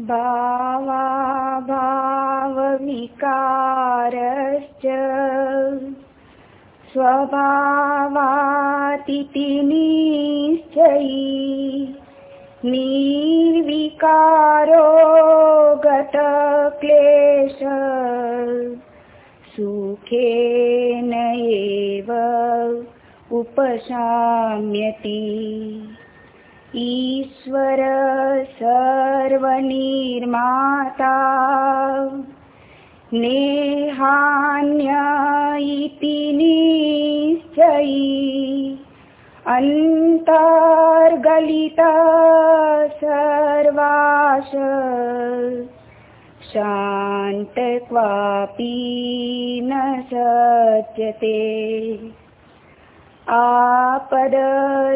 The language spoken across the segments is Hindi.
भावाभावविकारश्च स्वभावातिथि निश्चयी निर्विकारो गतक्लेश सुखेन एव उपशाम्यति ईश्वर सर्वनिर्माता नेहान्य इति निश्चयी अन्तर्गलिता सर्वाश शान्त क्वापि न सत्यते आपद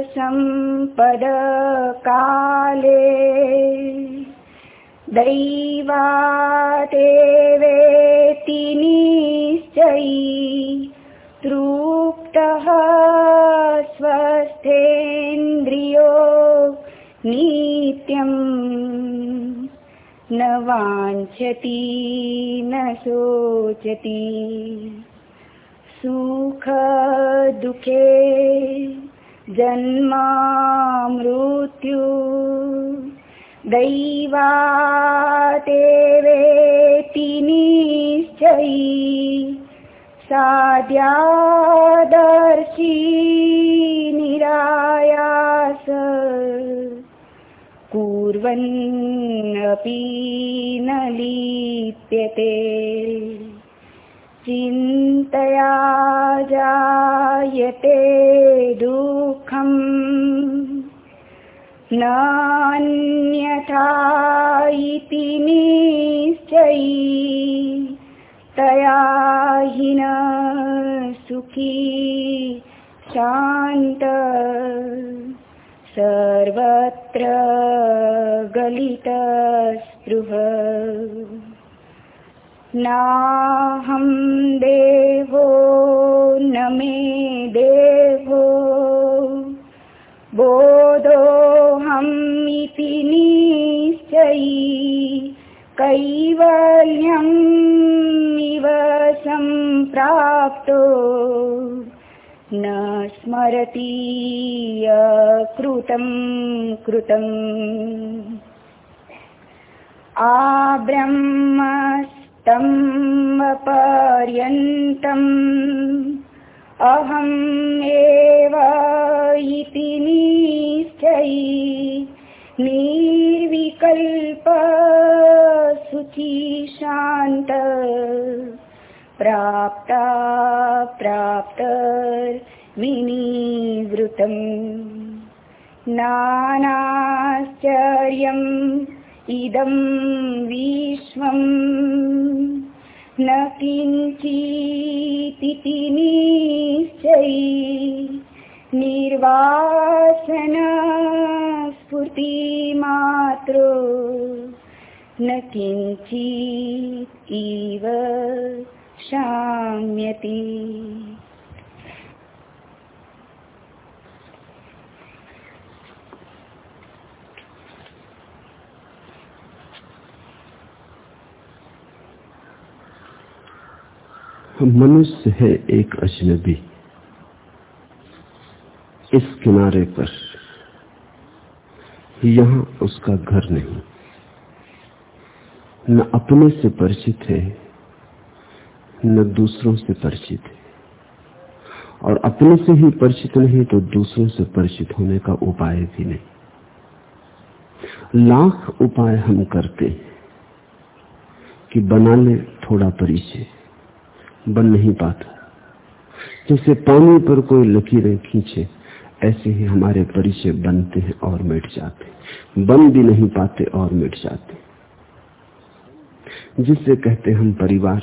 सम्पद काले। दैवादेवेति निश्चयी तृप्तः स्वस्थेन्द्रियो नित्यम् न वाञ्छति न शोचति सुख दुखे जन्मा मृत्यु दैवातेवेति निश्चयी साद्यादर्शी निरायास। कुर्वन्नपि न लिप्यते। चिन्तया जायते दुःखम्। नान्यथा इति निश्चयी तया हि न सुखी शान्त सर्वत्र गलितस्पृह नाहं देवो न मे देवो बोधोऽहमिति निश्चयी कैवल्यमिव सम्प्राप्तो न स्मरति कृतं कृतम् आब्रह्मस्तम्पर्यन्तम् अहम् एव इति निश्चयी निर्विकल्प सुखी शान्त प्राप्ता प्राप्तर्विनिवृतम् नानाश्चर्यम् इदं विश्वम् न किञ्चिदिति निश्चयी निर्वासन स्फूर्तिमात्रो न किञ्चित् इव शाम्यति मनुष्य है एक अजनबी। इस किनारे पर यहाँ उसका घर नहीं। न अपने से परिचित है, न दूसरों से परिचित है। और अपने से ही परिचित नहीं तो दूसरों से परिचित होने का उपाय भी नहीं। लाख उपाय हम करते हैं कि बना ले थोड़ा परिचय। बन नहीं पाता। जैसे पानी पर कोई लकीरें खींचे, ऐसे ही हमारे परिचय बनते हैं और मिट जाते बन भी नहीं पाते और मिट जाते जिसे कहते हम परिवार,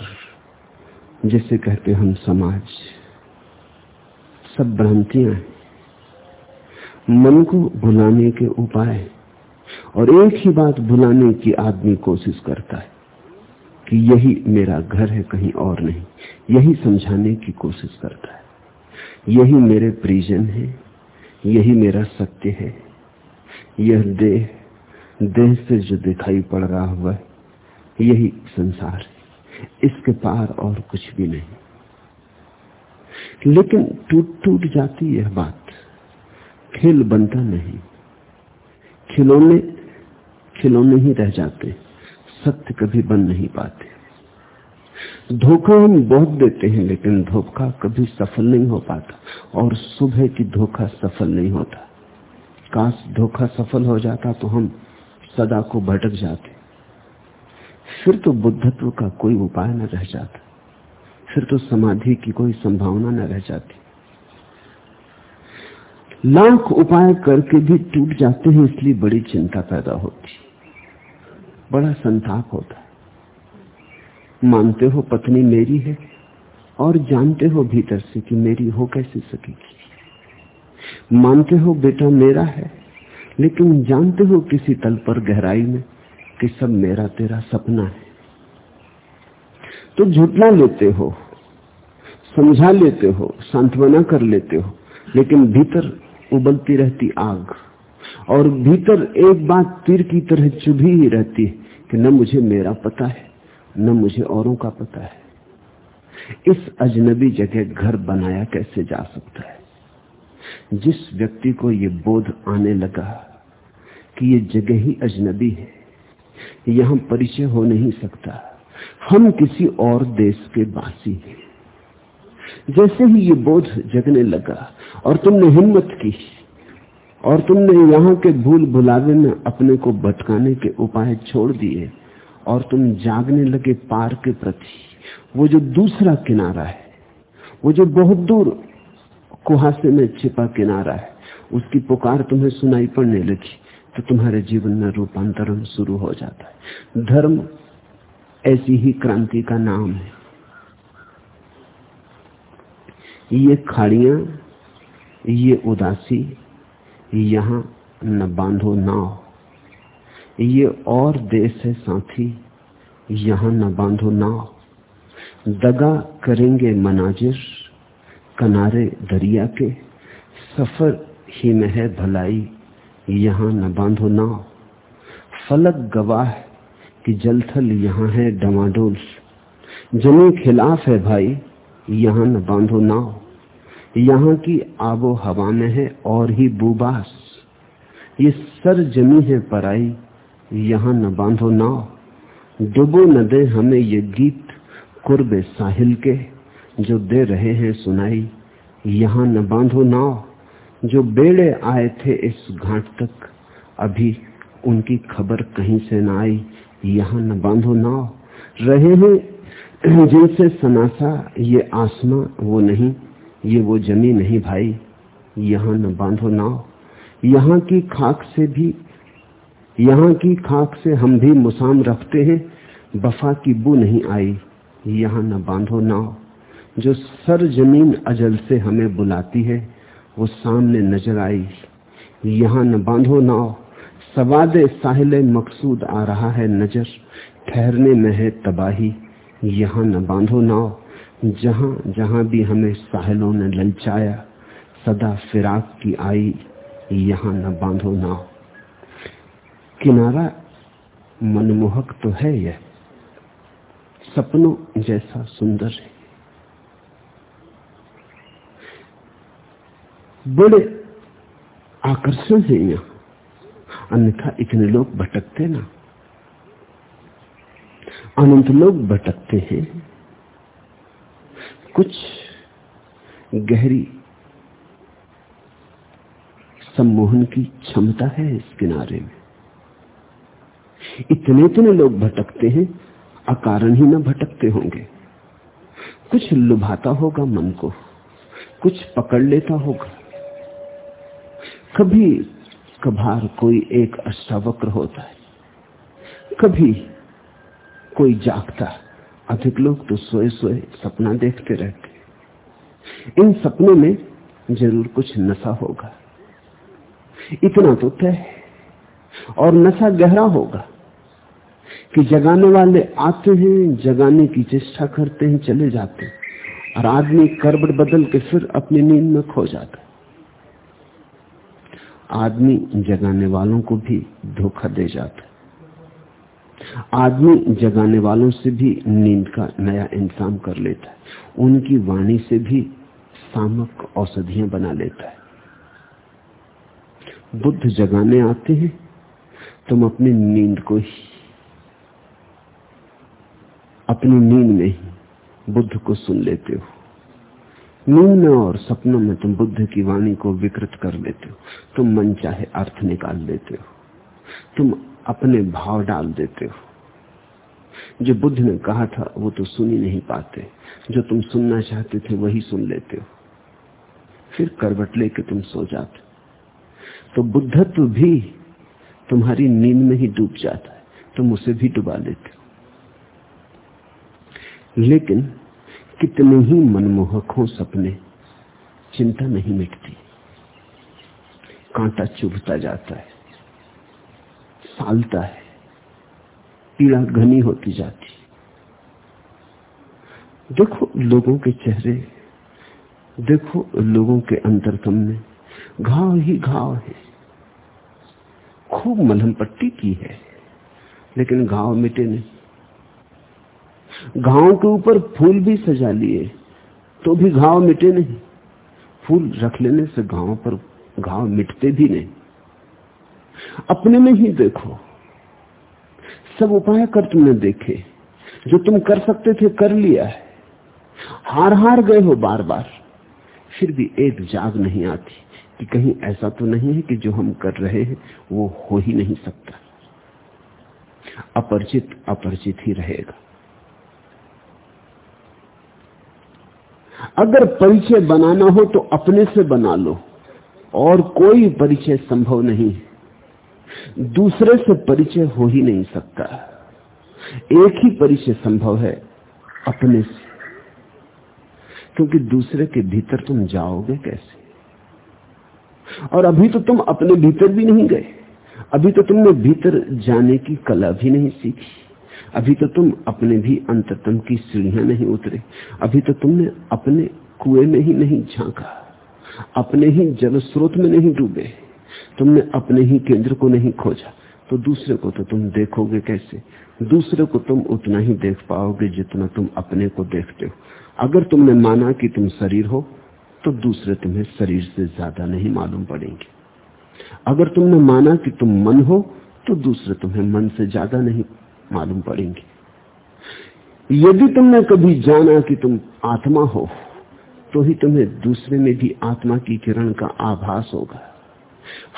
जिसे कहते हम समाज, सब भ्रांतियाँ हैं। मन को भुलाने के उपाय और एक ही बात भुलाने की आदमी कोशिश करता है कि यही मेरा घर है, कहीं और नहीं। यही समझाने की कोशिश करता है। यही मेरे परिजन है, यही मेरा सत्य है। यह देह देह से जो दिखाई पड़ रहा हुआ है, यही संसार है। इसके पार और कुछ भी नहीं। लेकिन टूट टूट जाती यह बात। खेल बनता नहीं। खिलौने खिलौने ही रह जाते। सत्य कभी बन नहीं पाते। धोखा हम बहुत देते हैं, लेकिन धोखा कभी सफल नहीं हो पाता और सुबह की धोखा सफल नहीं होता। काश धोखा सफल हो जाता तो हम सदा को भटक जाते। फिर तो बुद्धत्व का कोई उपाय न रह जाता। फिर तो समाधि की कोई संभावना न रह जाती। लाख उपाय करके भी टूट जाते हैं, इसलिए बड़ी चिंता पैदा होती। बड़ा संताप होता है। मानते हो पत्नी मेरी है और जानते हो भीतर से कि मेरी हो कैसे सकेगी। मानते हो बेटा मेरा है, लेकिन जानते हो किसी तल पर गहराई में कि सब मेरा तेरा सपना है। तो झुटला लेते हो, समझा लेते हो, सांत्वना कर लेते हो, लेकिन भीतर उबलती रहती आग और भीतर एक बात तीर की तरह चुभी ही रहती है कि न मुझे मेरा पता है। न मुझे औरों का पता है। इस अजनबी जगह घर बनाया कैसे जा सकता है? जिस व्यक्ति को ये बोध आने लगा कि ये जगह ही अजनबी है, यहाँ परिचय हो नहीं सकता। हम किसी और देश के बासी हैं। जैसे ही ये बोध जगने लगा, और तुमने हिम्मत की, और तुमने यहाँ के भूल भुलावे में अपने को भटकाने के उपाय छोड़ दिए और तुम जागने लगे पार के प्रति। वो जो दूसरा किनारा है, वो जो बहुत दूर कुहासे में छिपा किनारा है, उसकी पुकार तुम्हें सुनाई पड़ने लगी तो तुम्हारे जीवन में रूपांतरण शुरू हो जाता है। धर्म ऐसी ही क्रांति का नाम है। ये खाड़िया, ये उदासी, यहाँ न बांधो नाव। ये और देश है साथी यहाँ न बांधो नाव। दगा करेंगे मनाजिर, किनारे दरिया के। सफ़र ही में है भलाई, यहाँ न बांधो नाव। फलक गवाह कि जलथल यहाँ है डमाडोल। जमी खिलाफ है भाई, यहाँ न बांधो नाव। यहाँ की आबो हवा में है और ही बुबास। ये सर जमी है पराई यहाँ न बांधो नाव डुबो न दे हमें ये गीत कुर्बे साहिल के, जो दे रहे हैं सुनाई। यहाँ न बांधो नाव जो बेड़े आए थे इस घाट तक, अभी उनकी खबर कहीं से न आई। यहाँ न बांधो नाव रहे हैं जिनसे सनासा, ये आसमां वो नहीं, ये वो जमी नहीं भाई। यहाँ न बांधो नाव यहाँ की खाक से भी यहाँ की खाक से हम भी मुसाम रखते हैं, बफा की बू नहीं आई, यहाँ न बांधो नाव। जो सर ज़मीन अजल से हमें बुलाती है, वो सामने नज़र आई, यहाँ न बांधो नाव। सवाद साहिल मकसूद आ रहा है नज़र, ठहरने में है तबाही, यहाँ न बांधो नाव। जहाँ जहाँ भी हमें साहिलों ने ललचाया, सदा फिराक की आई, यहाँ न बांधो नाव। किनारा मनमोहक तो है यह। सपनों जैसा सुंदर है। बड़े आकर्षण है यहाँ। अन्यथा इतने लोग भटकते ना। अनंत लोग भटकते हैं। कुछ गहरी सम्मोहन की क्षमता है इस किनारे में। इतने इतने लोग भटकते हैं, अकारण ही ना भटकते होंगे। कुछ लुभाता होगा मन को, कुछ पकड़ लेता होगा। कभी कभार कोई एक अष्टावक्र होता है, कभी कोई जागता अधिक लोग तो सोए सोए सपना देखते रहते इन सपनों में ज़रूर कुछ नशा होगा। इतना तो तय है, और नशा गहरा होगा। कि जगाने वाले आते हैं, जगाने की चेष्टा करते हैं, चले जाते हैं। और आदमी करबट बदल के फिर अपनी नींद में खो जाता आदमी जगाने वालों को भी धोखा दे जाता आदमी जगाने वालों से भी नींद का नया इंतज़ाम कर लेता है। उनकी वाणी से भी सामक औषधियाँ बना लेता है। बुद्ध जगाने आते हैं, तुम अपनी नींद को ही अपनी नींद में ही बुद्ध को सुन लेते हो। नींद में और सपनों में तुम बुद्ध की वाणी को विकृत कर लेते हो। तुम मन चाहे अर्थ निकाल लेते हो। तुम अपने भाव डाल देते हो। जो बुद्ध ने कहा था, वो तो सुन ही नहीं पाते। जो तुम सुनना चाहते थे, वही सुन लेते हो। फिर करवट लेके तुम सो जाते तो बुद्धत्व भी तुम्हारी नींद में ही डूब जाता है। तुम उसे भी डुबा लेते हो। लेकिन कितने ही मनमोहक हो सपने, चिंता नहीं मिटती। कांटा चुभता जाता है, सालता है, पीड़ा घनी होती जाती। देखो लोगों के चेहरे, देखो लोगों के अंतरतम में घाव ही घाव है। खूब मलहम पट्टी की है, लेकिन घाव मिटे नहीं। घाव के ऊपर फूल भी सजा लिए तो भी घाव मिटे नहीं। फूल रख लेने से घाव पर, घाव मिटते भी नहीं। अपने में ही देखो, सब उपाय कर तुमने देखे, जो तुम कर सकते थे कर लिया है। हार हार गए हो बार बार फिर भी एक जाग नहीं आती कि कहीं ऐसा तो नहीं है कि जो हम कर रहे हैं, वो हो ही नहीं सकता। अपरिचित अपरिचित ही रहेगा। अगर परिचय बनाना हो तो अपने से बना लो। और कोई परिचय संभव नहीं। दूसरे से परिचय हो ही नहीं सकता। एक ही परिचय संभव है, अपने से। क्योंकि दूसरे के भीतर तुम जाओगे कैसे? और अभी तो तुम अपने भीतर भी नहीं गए। अभी तो तुमने भीतर जाने की कला भी नहीं सीखी। अभी तो तुम अपने भी अंततम की सीढ़ियाँ नहीं उतरे। अभी तो तुमने अपने कुएँ में ही नहीं झांका। अपने ही जल स्रोत में नहीं डूबे। तुमने अपने ही केंद्र को नहीं खोजा। तो दूसरे को तो तुम देखोगे कैसे? दूसरे को तुम उतना ही देख पाओगे जितना तुम अपने को देखते हो। अगर तुमने माना कि तुम शरीर हो तो दूसरे तुम्हें शरीर से ज़्यादा नहीं मालूम पड़ेंगे। अगर तुमने माना कि तुम मन हो तो दूसरे तुम्हें मन से ज़्यादा नहीं मालूम पड़ेंगे। यदि तुमने कभी जाना कि तुम आत्मा हो तो ही तुम्हें दूसरे में भी आत्मा की किरण का आभास होगा।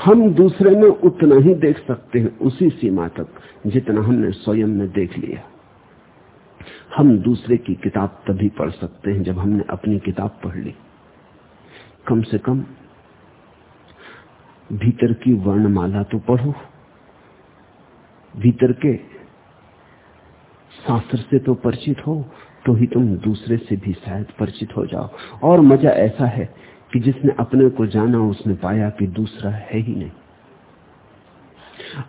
हम दूसरे में उतना ही देख सकते हैं, उसी सीमा तक जितना हमने स्वयं में देख लिया। हम दूसरे की किताब तभी पढ़ सकते हैं जब हमने अपनी किताब पढ़ ली। कम से कम भीतर की वर्णमाला तो पढ़ो, भीतर के शास्त्र से तो परिचित हो तो ही तुम दूसरे से भी शायद परिचित हो जाओ। और मज़ा ऐसा है कि जिसने अपने को जाना, उसने पाया कि दूसरा है ही नहीं।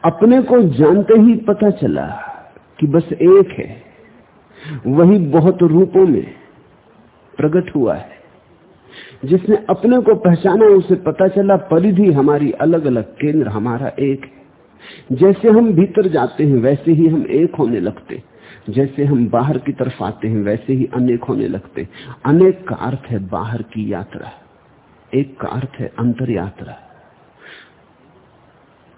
अपने को जानते ही पता चला कि बस एक है। वही बहुत रूपों में प्रकट हुआ है। जिसने अपने को पहचाना, उसे पता चला, परिधि हमारी अलग अलग केंद्र, हमारा एक है। जैसे हम भीतर जाते हैं, वैसे ही हम एक होने लगते जैसे हम बाहर की तरफ़ आते हैं, वैसे ही अनेक होने लगते अनेक का अर्थ है बाहर की यात्रा। एक का अर्थ है अंतर यात्रा।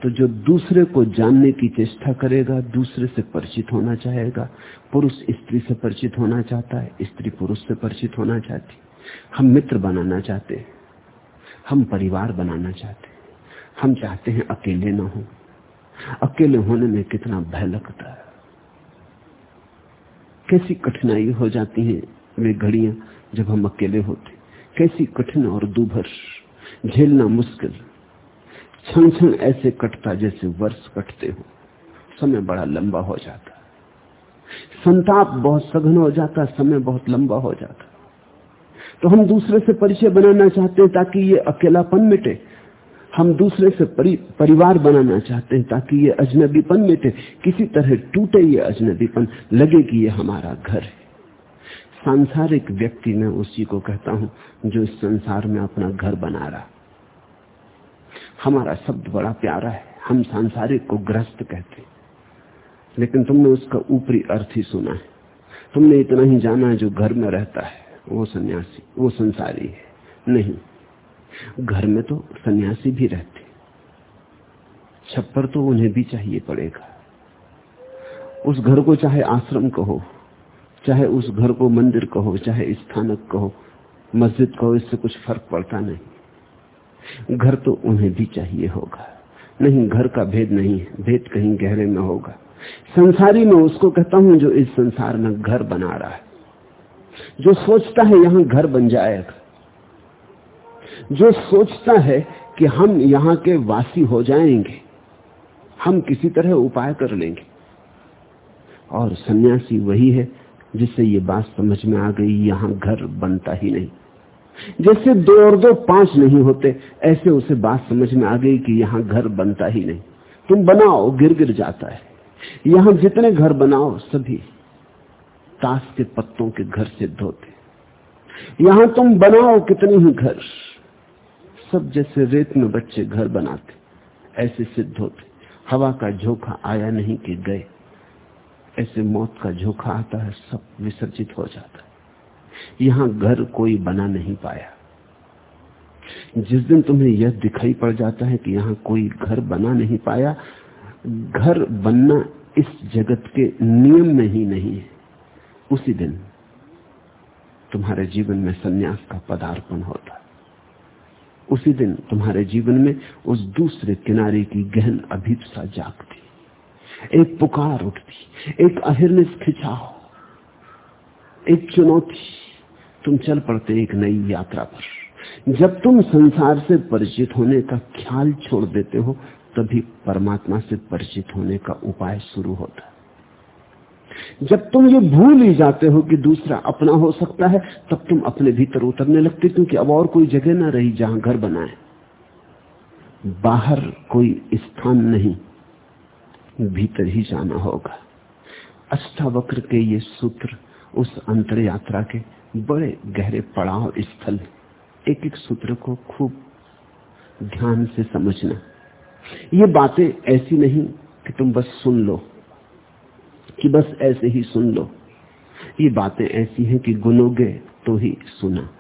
तो जो दूसरे को जानने की चेष्टा करेगा, दूसरे से परिचित होना चाहेगा। पुरुष स्त्री से परिचित होना चाहता है, स्त्री पुरुष से परिचित होना चाहती हम मित्र बनाना चाहते हैं। हम परिवार बनाना चाहते हैं। हम चाहते हैं अकेले ना हो। अकेले होने में कितना भय लगता है। कैसी कठिनाई हो जाती है वे घड़ियाँ जब हम अकेले होते कैसी कठिन और दुभर, झेलना मुश्किल। क्षण क्षण ऐसे कटता जैसे वर्ष कटते हो। समय बड़ा लंबा हो जाता। संताप बहुत सघन हो जाता, समय बहुत लंबा हो जाता। तो हम दूसरे से परिचय बनाना चाहते हैं ताकि ये अकेलापन मिटे। हम दूसरे से परि, परिवार बनाना चाहते हैं ताकि ये अजनबीपन में थे। किसी तरह टूटे ये अजनबीपन लगे कि ये हमारा घर है। सांसारिक व्यक्ति मैं उसी को कहता हूँ जो इस संसार में अपना घर बना रहा हमारा शब्द बड़ा प्यारा है हम सांसारिक को ग्रस्त कहते लेकिन तुमने उसका ऊपरी अर्थ ही सुना है। तुमने इतना ही जाना है जो घर में रहता है वो सन्यासी वो संसारी है। नहीं घर में तो सन्यासी भी रहते। छप्पर तो उन्हें भी चाहिए पड़ेगा। उस घर को चाहे आश्रम कहो, चाहे उस घर को मंदिर कहो, चाहे स्थानक कहो, मस्जिद कहो, इससे कुछ फ़र्क पड़ता नहीं। घर तो उन्हें भी चाहिए होगा। नहीं, घर का भेद नहीं है। भेद कहीं गहरे में होगा। संसारी में उसको कहता हूँ जो इस संसार में घर बना रहा है। जो सोचता है यहाँ घर बन जाएगा। जो सोचता है कि हम यहाँ के वासी हो जाएँगे, हम किसी तरह उपाय कर लेंगे। और सन्यासी वही है जिससे ये बात समझ में आ गई, यहाँ घर बनता ही नहीं। जैसे दो और दो पाँच नहीं होते, ऐसे उसे बात समझ में आ गई कि यहाँ घर बनता ही नहीं। तुम बनाओ गिर गिर जाता है। यहाँ जितने घर बनाओ, सभी ताश के पत्तों के घर सिद्ध होते यहाँ तुम बनाओ कितने ही घर। सब जैसे रेत में बच्चे घर बनाते, ऐसे सिद्ध होते। हवा का झोंका आया नहीं कि गए। ऐसे मौत का झोंका आता है, सब विसर्जित हो जाता है। यहाँ घर कोई बना नहीं पाया। जिस दिन तुम्हें यह दिखाई पड़ जाता है कि यहाँ कोई घर बना नहीं पाया, घर बनना इस जगत के नियम में ही नहीं है। उसी दिन तुम्हारे जीवन में सन्यास का पदार्पण होता उसी दिन तुम्हारे जीवन में उस दूसरे किनारे की गहन अभिप्सा जागती। एक पुकार उठती, एक अहिर्निश खिंचाव एक चुनौती। तुम चल पड़ते एक नई यात्रा पर। जब तुम संसार से परिचित होने का ख्याल छोड़ देते हो, तभी परमात्मा से परिचित होने का उपाय शुरू होता है। जब तुम ये भूल ही जाते हो कि दूसरा अपना हो सकता है, तब तुम अपने भीतर उतरने लगते, क्योंकि अब और कोई जगह ना रही जहाँ घर बनाए बाहर कोई स्थान नहीं, भीतर ही जाना होगा। अष्टावक्र के ये सूत्र उस अंतर यात्रा के बड़े गहरे पड़ाव स्थल एक एक सूत्र को खूब ध्यान से समझना। ये बातें ऐसी नहीं कि तुम बस सुन लो। कि बस ऐसे ही सुन लो। ये बातें ऐसी हैं कि गुनोगे तो ही सुना।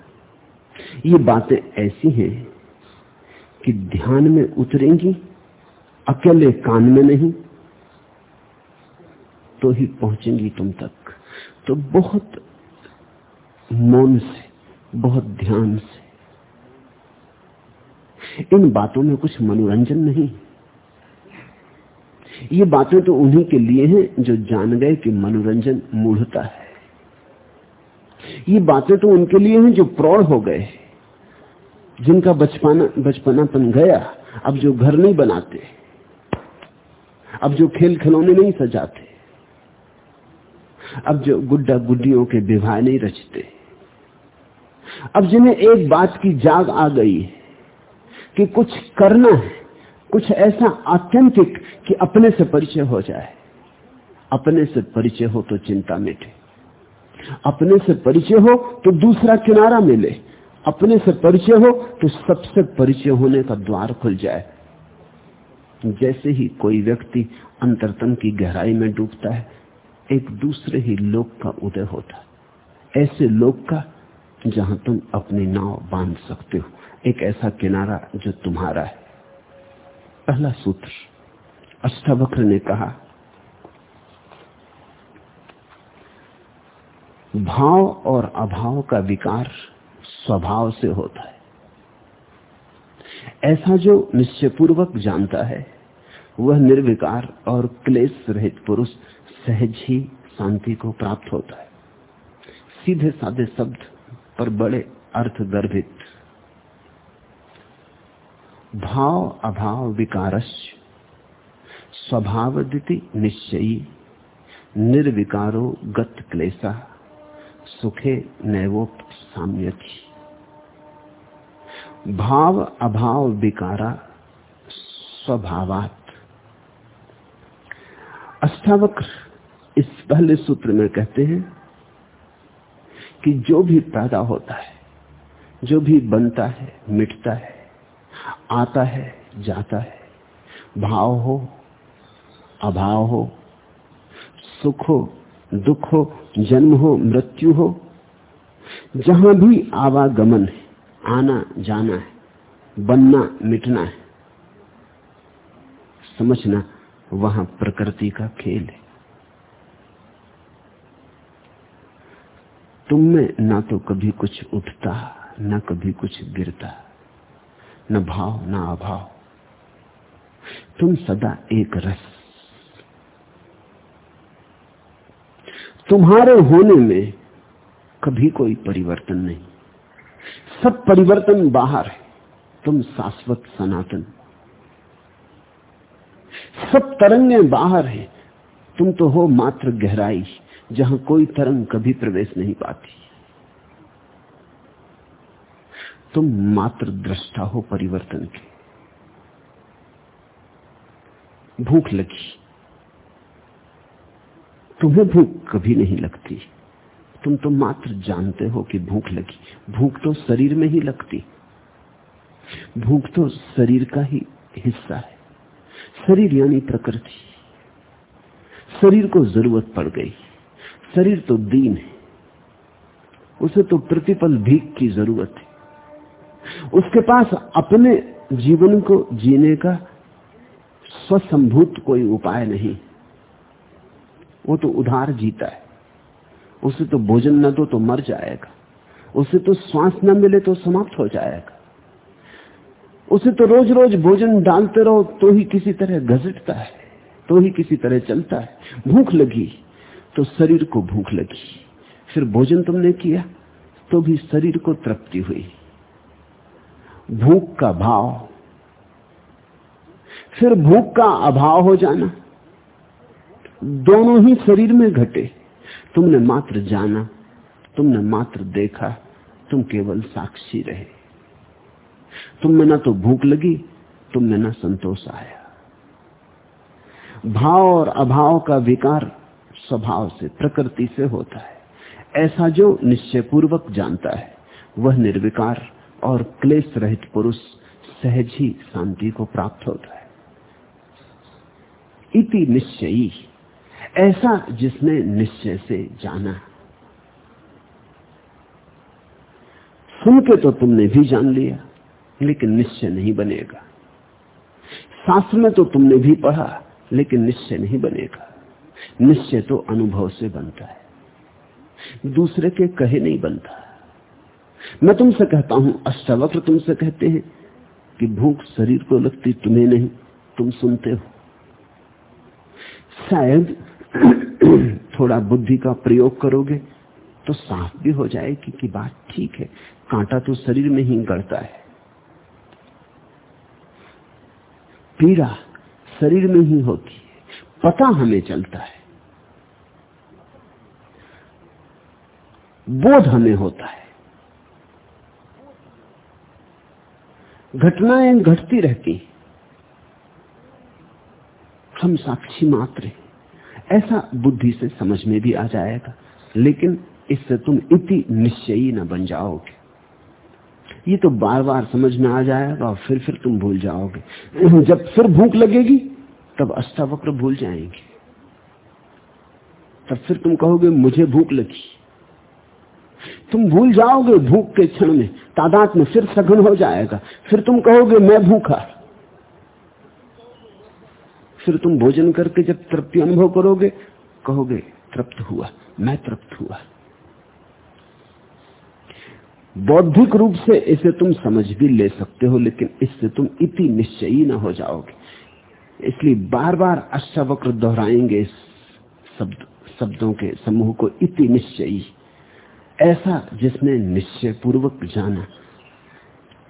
ये बातें ऐसी हैं कि ध्यान में उतरेंगी, अकेले कान में नहीं तो ही पहुंचेंगी तुम तक। तो बहुत मौन से, बहुत ध्यान से। इन बातों में कुछ मनोरंजन नहीं। ये बातें तो उन्हीं के लिए हैं जो जान गए कि मनोरंजन मूढ़ता है। ये बातें तो उनके लिए हैं जो प्रौढ़ हो गए जिनका बचपना बचपनापन गया, अब जो घर नहीं बनाते, अब जो खेल खिलौने नहीं सजाते, अब जो गुड्डा गुड्डियों के विवाह नहीं रचते, अब जिन्हें एक बात की जाग आ गई कि कुछ करना है कुछ ऐसा आत्यंतिक कि अपने से परिचय हो जाए। अपने से परिचय हो तो चिंता मिटे। अपने से परिचय हो तो दूसरा किनारा मिले। अपने से परिचय हो तो सबसे परिचय होने का द्वार खुल जाए। जैसे ही कोई व्यक्ति अंतरतम की गहराई में डूबता है, एक दूसरे ही लोक का उदय होता है। ऐसे लोक का जहाँ तुम अपनी नाव बाँध सकते हो। एक ऐसा किनारा जो तुम्हारा है। पहला सूत्र, अष्टावक्र ने कहा, भाव और अभाव का विकार स्वभाव से होता है। ऐसा जो निश्चयपूर्वक जानता है, वह निर्विकार और क्लेश रहित पुरुष सहज ही शांति को प्राप्त होता है। सीधे साधे शब्द पर बड़े अर्थ गर्भित भाव अभाव विकारस स्वभावदिति निश्चयी। निर्विकारो गत क्लेशा। सुखे नैवोप साम्यति भाव अभाव विकारा स्वभावात। अष्टावक्र इस पहले सूत्र में कहते हैं कि जो भी पैदा होता है, जो भी बनता है, मिटता है आता है, जाता है। भाव हो, अभाव हो, सुख हो, दुख हो, जन्म हो, मृत्यु हो, जहाँ भी आवागमन है, आना, जाना है, बनना, मिटना है, समझना वहाँ प्रकृति का खेल है। तुम में ना तो कभी कुछ उठता, ना कभी कुछ गिरता। न भाव, न अभाव। तुम सदा एक रस। तुम्हारे होने में कभी कोई परिवर्तन नहीं। सब परिवर्तन बाहर है। तुम शाश्वत सनातन। सब तरंगे बाहर है। तुम तो हो मात्र गहराई, जहाँ कोई तरंग कभी प्रवेश नहीं पाती। तुम मात्र दृष्टा हो परिवर्तन के। भूख लगी। तुम्हें भूख कभी नहीं लगती। तुम तो मात्र जानते हो कि भूख लगी। भूख तो शरीर में ही लगती। भूख तो शरीर का ही हिस्सा है। शरीर यानी प्रकृति। शरीर को ज़रूरत पड़ गई। शरीर तो दीन है। उसे तो प्रतिपल भीख की ज़रूरत है। उसके पास अपने जीवन को जीने का स्वसंभूत कोई उपाय नहीं। वो तो उधार जीता है। उसे तो भोजन न दो तो मर जाएगा। उसे तो श्वास न मिले तो समाप्त हो जाएगा। उसे तो रोज रोज भोजन डालते रहो तो ही किसी तरह घसटता है तो ही किसी तरह चलता है। भूख लगी तो शरीर को भूख लगी। फिर भोजन तुमने किया तो भी शरीर को तृप्ति हुई। भूख का भाव। फिर भूख का अभाव हो जाना। दोनों ही शरीर में घटे। तुमने मात्र जाना, तुमने मात्र देखा, तुम केवल साक्षी रहे। तुम में ना तो भूख लगी तुम में ना संतोष आया। भाव और अभाव का विकार स्वभाव से, प्रकृति से होता है। ऐसा जो निश्चय पूर्वक जानता है, वह निर्विकार और क्लेश रहित पुरुष सहज ही शांति को प्राप्त होता है। इति निश्चयी। ऐसा जिसने निश्चय से जाना। सुन के तो तुमने भी जान लिया, लेकिन निश्चय नहीं बनेगा। शास्त्र में तो तुमने भी पढ़ा, लेकिन निश्चय नहीं बनेगा। निश्चय तो अनुभव से बनता है। दूसरे के कहे नहीं बनता। मैं तुमसे कहता हूँ, अष्टावक्र तुमसे कहते हैं कि भूख शरीर को लगती तुम्हें नहीं, तुम सुनते हो। शायद थोड़ा बुद्धि का प्रयोग करोगे तो साफ़ भी हो जाएगी कि बात ठीक है, कांटा तो शरीर में ही गड़ता है। पीड़ा शरीर में ही होती है, पता हमें चलता है, बोध हमें होता है। घटनाएँ घटती रहती हम साक्षी मात्र ऐसा बुद्धि से समझ में भी आ जाएगा। लेकिन इससे तुम इति निश्चयी न बन जाओगे। ये तो बार बार समझ में आ जाएगा और फिर फिर तुम भूल जाओगे। जब फिर भूख लगेगी, तब अष्टावक्र भूल जाएँगे। तब फिर तुम कहोगे, मुझे भूख लगी। तुम भूल जाओगे भूख के क्षण में। तादाद में फिर सघन हो जाएगा। फिर तुम कहोगे, मैं भूखा। फिर तुम भोजन करके जब तृप्ति अनुभव करोगे, कहोगे, तृप्त हुआ, मैं तृप्त हुआ। बौद्धिक रूप से इसे तुम समझ भी ले सकते हो, लेकिन इससे तुम इति निश्चयी न हो जाओगे। इसलिए बार बार अष्टावक्र दोहराएँगे इस शब्द, शब्दों के समूह को इति निश्चयी। ऐसा जिसने निश्चय पूर्वक जाना।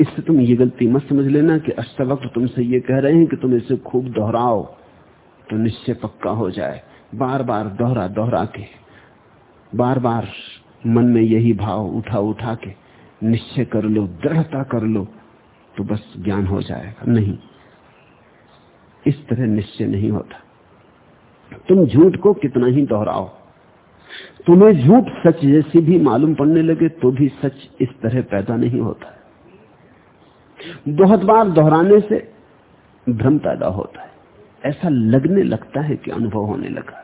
इससे तुम ये गलती मत समझ लेना कि अष्टावक्र तुमसे ये कह रहे हैं कि तुम इसे खूब दोहराओ तो निश्चय पक्का हो जाए। बार बार दोहरा दोहरा के बार बार मन में यही भाव उठा उठा के निश्चय कर लो, दृढ़ता कर लो तो बस ज्ञान हो जाएगा। नहीं, इस तरह निश्चय नहीं होता। तुम झूठ को कितना ही दोहराओ। तुम्हें झूठ सच जैसी भी मालूम पड़ने लगे तो भी सच इस तरह पैदा नहीं होता बहुत बार दोहराने से भ्रम पैदा होता है। ऐसा लगने लगता है कि अनुभव होने लगा।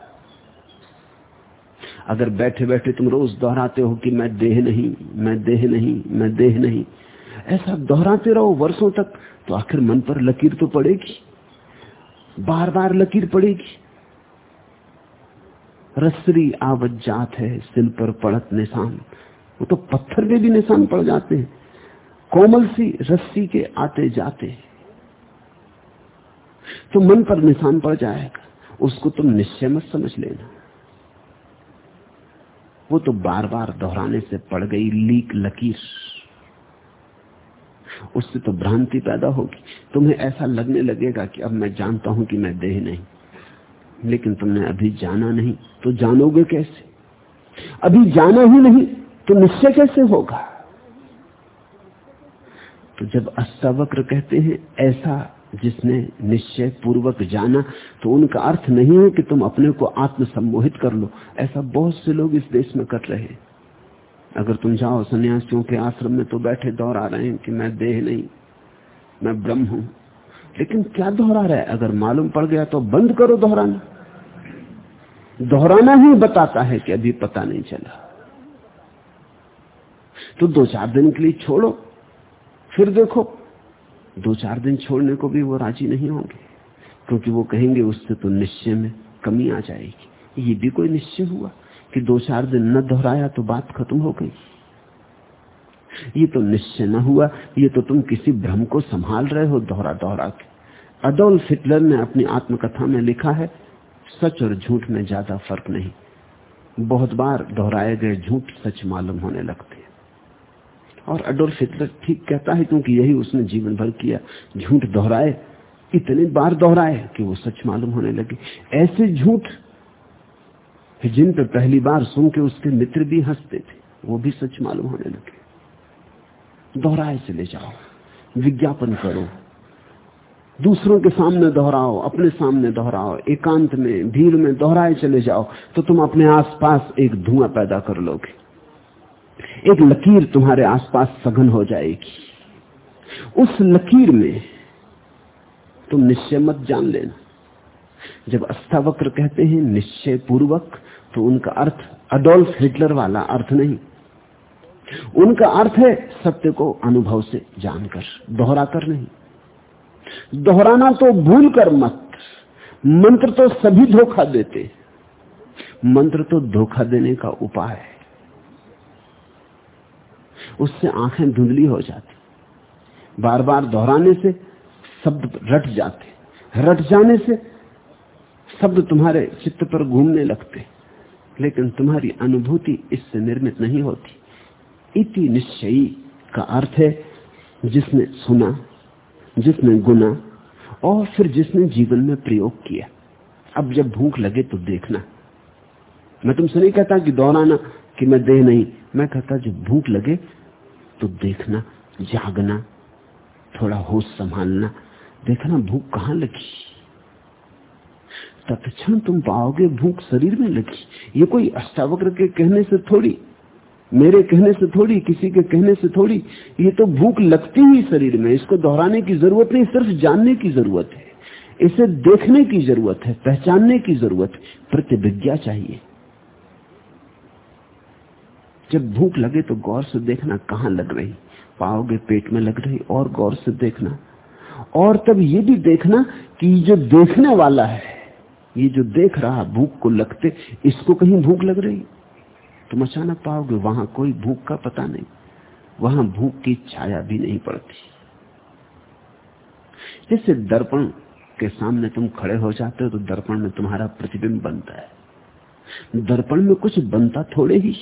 अगर बैठे बैठे तुम रोज दोहराते हो कि मैं देह नहीं, मैं देह नहीं, मैं देह नहीं, ऐसा दोहराते रहो वर्षों तक तो आखिर मन पर लकीर तो पड़ेगी। बार बार लकीर पड़ेगी। रसरी आवत जात है, सिल पर पड़त निशान। वो तो पत्थर में भी निशान पड़ जाते हैं। कोमल सी रस्सी के आते जाते तो मन पर निशान पड़ जाएगा। उसको तुम निश्चय मत समझ लेना। वो तो बार बार दोहराने से पड़ गई लीक लकीर। उससे तो भ्रांति पैदा होगी। तुम्हें ऐसा लगने लगेगा कि अब मैं जानता हूँ कि मैं देह नहीं। लेकिन तुमने अभी जाना नहीं तो जानोगे कैसे? अभी जाना ही नहीं तो निश्चय कैसे होगा? तो जब अष्टावक्र कहते हैं, ऐसा जिसने निश्चय पूर्वक जाना तो उनका अर्थ नहीं है कि तुम अपने को आत्म सम्मोहित कर लो। ऐसा बहुत से लोग इस देश में कर रहे हैं। अगर तुम जाओ सन्यासियों के आश्रम में तो बैठे दौर आ रहे हैं कि मैं देह नहीं, मैं ब्रह्म हूँ। लेकिन क्या दोहरा रहा है? अगर मालूम पड़ गया तो बंद करो दोहराना। दोहराना ही बताता है कि अभी पता नहीं चला। तो दो चार दिन के लिए छोड़ो, फिर देखो। दो चार दिन छोड़ने को भी वो राज़ी नहीं होंगे, क्योंकि वो कहेंगे उससे तो निश्चय में कमी आ जाएगी। ये भी कोई निश्चय हुआ कि दो चार दिन न दोहराया तो बात खत्म हो गई। ये तो निश्चय न हुआ, ये तो तुम किसी भ्रम को संभाल रहे हो दोहरा दोहरा के। अडोल्फ हिटलर ने अपनी आत्मकथा में लिखा है, सच और झूठ में ज़्यादा फ़र्क नहीं। बहुत बार दोहराए गए झूठ सच मालूम होने लगते हैं। और अडोल्फ हिटलर ठीक कहता है, क्योंकि यही उसने जीवन भर किया, झूठ दोहराए, इतने बार दोहराए कि वो सच मालूम होने लगे। ऐसे झूठ जिन पर पहली बार सुन के उसके मित्र भी हँसते थे, वो भी सच मालूम होने लगे। दोहराए चले जाओ, विज्ञापन करो। दूसरों के सामने दोहराओ, अपने सामने दोहराओ, एकांत में, भीड़ में दोहराए चले जाओ तो तुम अपने आसपास एक धुआँ पैदा कर लोगे। एक लकीर तुम्हारे आसपास सघन हो जाएगी। उस लकीर में तुम निश्चय मत जान लेना। जब अस्थावक्र कहते हैं निश्चय पूर्वक तो उनका अर्थ अडोल्फ हिटलर वाला अर्थ नहीं। उनका अर्थ है सत्य को अनुभव से जानकर दोहराकर नहीं। दोहराना तो भूल कर मत। मंत्र तो सभी धोखा देते। मंत्र तो धोखा देने का उपाय है। उससे आँखें धुंधली हो जाती। बार बार दोहराने से शब्द रट जाते। रट जाने से शब्द तुम्हारे चित्त पर घूमने लगते। लेकिन तुम्हारी अनुभूति इससे निर्मित नहीं होती। इति निश्चयी का अर्थ है जिसने सुना, जिसने गुना और फिर जिसने जीवन में प्रयोग किया। अब जब भूख लगे तो देखना। मैं तुमसे नहीं कहता कि दोहराना कि मैं दे नहीं। मैं कहता जब भूख लगे तो देखना, जागना, थोड़ा होश संभालना। देखना भूख कहाँ लगी। तत्क्षण तुम पाओगे भूख शरीर में लगी। ये कोई अष्टावक्र के कहने से थोड़ी मेरे कहने से थोड़ी, किसी के कहने से थोड़ी, ये तो भूख लगती ही शरीर में, इसको दोहराने की ज़रूरत नहीं, सिर्फ़ जानने की ज़रूरत है। इसे देखने की ज़रूरत है, पहचानने की ज़रूरत है प्रतिविज्ञा चाहिए। जब भूख लगे तो गौर से देखना कहाँ लग रही, पाओगे पेट में लग रही, और गौर से देखना। और तब ये भी देखना कि जो देखने वाला है, ये जो देख रहा, भूख को लगते, इसको कहीं भूख लग रही। तुम अचानक पाओगे, वहाँ कोई भूख का पता नहीं। वहाँ भूख की छाया भी नहीं पड़ती। जैसे दर्पण के सामने तुम खड़े हो जाते हो तो दर्पण में तुम्हारा प्रतिबिंब बनता है। दर्पण में कुछ बनता थोड़े ही।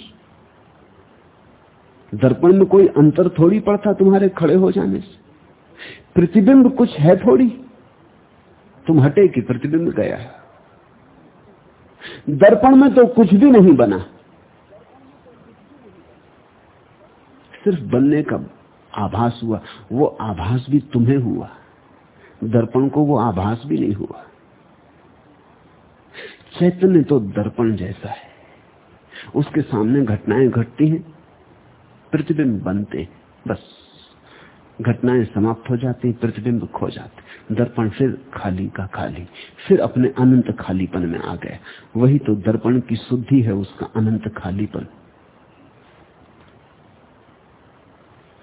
दर्पण में कोई अंतर थोड़ी पड़ता तुम्हारे खड़े हो जाने से। प्रतिबिंब कुछ है थोड़ी। तुम हटे कि प्रतिबिंब गया दर्पण में तो कुछ भी नहीं बना। सिर्फ़ बनने का आभास हुआ, वो आभास भी तुम्हें हुआ। दर्पण को वो आभास भी नहीं हुआ। चैतन्य तो दर्पण जैसा है। उसके सामने घटनाएँ घटती हैं, प्रतिबिंब बनते बस। घटनाएँ समाप्त हो जाती प्रतिबिंब खो जाते दर्पण फिर खाली का खाली, फिर अपने अनंत खालीपन में आ गए वही तो दर्पण की शुद्धि है, उसका अनंत खालीपन।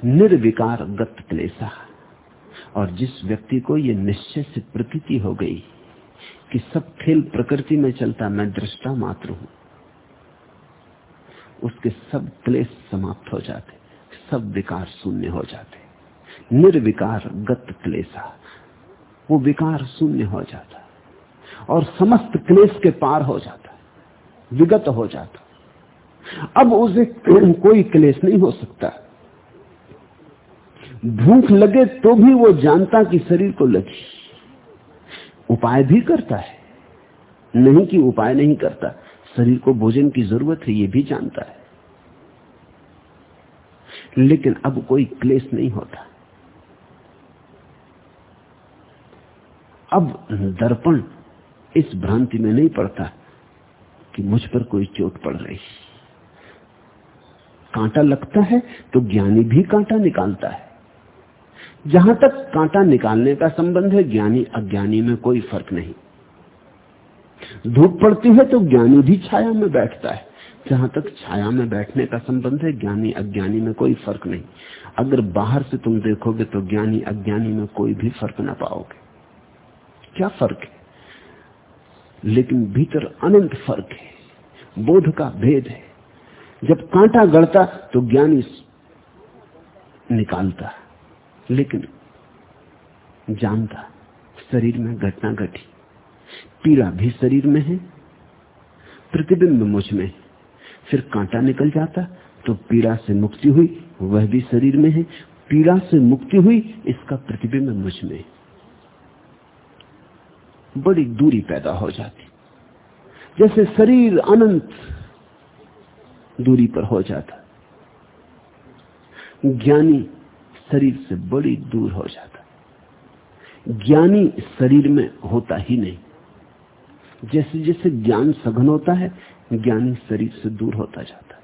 निर्विकार गत क्लेसा और जिस व्यक्ति को ये निश्चय से प्रतीति हो गई कि सब खेल प्रकृति में चलता मैं दृष्टा मात्र हूँ, उसके सब क्लेश समाप्त हो जाते, सब विकार शून्य हो जाते। निर्विकार गत क्लेशा, वो विकार शून्य हो जाता और समस्त क्लेश के पार हो जाता, विगत हो जाता। अब उसे कोई क्लेश नहीं हो सकता। भूख लगे तो भी वो जानता कि शरीर को लगी। उपाय भी करता है। नहीं कि उपाय नहीं करता। शरीर को भोजन की ज़रूरत है, ये भी जानता है। लेकिन अब कोई क्लेश नहीं होता। अब दर्पण इस भ्रांति में नहीं पड़ता कि मुझ पर कोई चोट पड़ रही। कांटा लगता है तो ज्ञानी भी कांटा निकालता है। जहाँ तक कांटा निकालने का संबंध है, ज्ञानी अज्ञानी में कोई फ़र्क नहीं। धूप पड़ती है तो ज्ञानी भी छाया में बैठता है। जहाँ तक छाया में बैठने का संबंध है, ज्ञानी अज्ञानी में कोई फ़र्क नहीं। अगर बाहर से तुम देखोगे तो ज्ञानी अज्ञानी में कोई भी फ़र्क ना पाओगे। क्या फ़र्क है? लेकिन भीतर अनंत फ़र्क है। बोध का भेद है। जब कांटा गड़ता तो ज्ञानी निकालता। लेकिन जानता शरीर में घटना घटी। पीड़ा भी शरीर में है, प्रतिबिंब मुझमें फिर कांटा निकल जाता तो पीड़ा से मुक्ति हुई, वह भी शरीर में है। पीड़ा से मुक्ति हुई, इसका प्रतिबिंब मुझमें बड़ी दूरी पैदा हो जाती। जैसे शरीर अनंत दूरी पर हो जाता। ज्ञानी शरीर से बड़ी दूर हो जाता। ज्ञानी शरीर में होता ही नहीं। जैसे जैसे ज्ञान सघन होता है, ज्ञानी शरीर से दूर होता जाता।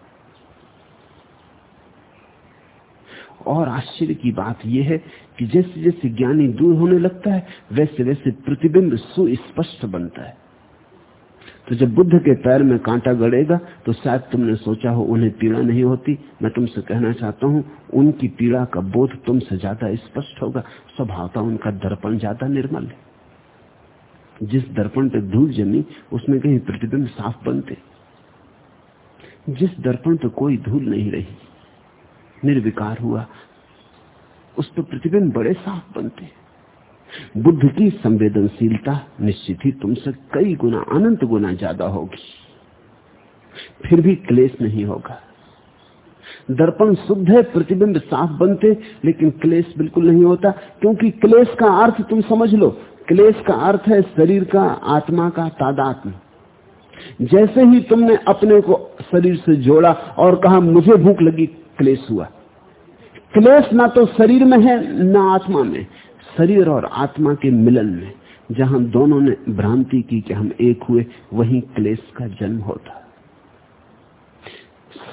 और आश्चर्य की बात यह है कि जैसे जैसे ज्ञानी दूर होने लगता है, वैसे वैसे प्रतिबिंब सुस्पष्ट बनता है। तो जब बुद्ध के पैर में कांटा गड़ेगा तो शायद तुमने सोचा हो उन्हें पीड़ा नहीं होती। मैं तुमसे कहना चाहता हूँ, उनकी पीड़ा का बोध तुमसे ज़्यादा स्पष्ट होगा। स्वभावता उनका दर्पण ज़्यादा निर्मल है। जिस दर्पण पे धूल जमी, उसमें कहीं प्रतिबिंब साफ़ बनते। जिस दर्पण पे कोई धूल नहीं रही, निर्विकार हुआ, उस पर प्रतिबिंब बड़े साफ़ बनते। बुद्ध की संवेदनशीलता निश्चित ही तुमसे कई गुना अनंत गुना ज़्यादा होगी। फिर भी क्लेश नहीं होगा। दर्पण शुद्ध है, प्रतिबिंब साफ़ बनते, लेकिन क्लेश बिल्कुल नहीं होता, क्योंकि क्लेश का अर्थ तुम समझ लो, क्लेश का अर्थ है शरीर का, आत्मा का तादात्म जैसे ही तुमने अपने को शरीर से जोड़ा और कहा, मुझे भूख लगी, क्लेश हुआ। क्लेश ना तो शरीर में है, ना आत्मा में। शरीर और आत्मा के मिलन में, जहाँ दोनों ने भ्रांति की कि हम एक हुए, वहीं क्लेश का जन्म होता।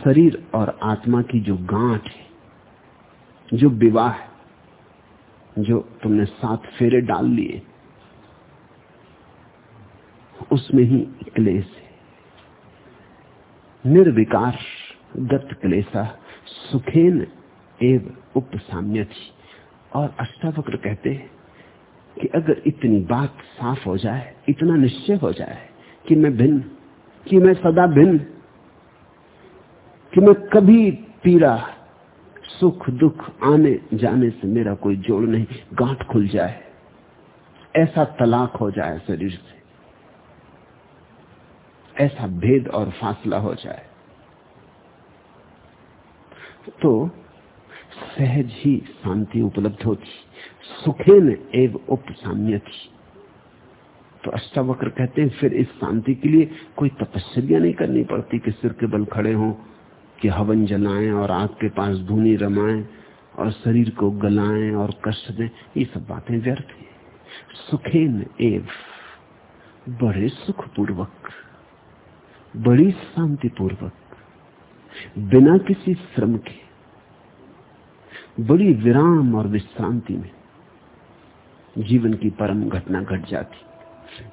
शरीर और आत्मा की जो गांठ है, जो विवाह है, जो तुमने सात फेरे डाल लिए, उसमें ही क्लेश है। निर्विकार दत्त क्लेशा, सुखेन एव उपसाम्य थी और अष्टावक्र कहते हैं कि अगर इतनी बात साफ़ हो जाए, इतना निश्चय हो जाए कि मैं भिन्न, कि मैं सदा भिन्न, कि मैं कभी पीड़ा, सुख, दुख, आने जाने से मेरा कोई जोड़ नहीं, गांठ खुल जाए, ऐसा तलाक हो जाए शरीर से, ऐसा भेद और फासला हो जाए। तो सहज ही शांति उपलब्ध होती। सुखेन एव उपसाम्य थी। तो अष्टावक्र कहते हैं, फिर इस शांति के लिए कोई तपस्या नहीं करनी पड़ती कि सिर के बल खड़े हों, कि हवन जलाएँ और आग के पास धूनी रमाएँ और शरीर को गलाएँ और कष्ट दें। ये सब बातें व्यर्थ है। सुखेन एव बड़े सुखपूर्वक, बड़ी शांति पूर्वक बिना किसी श्रम के बड़ी विराम और विश्रांति में जीवन की परम घटना घट गट जाती।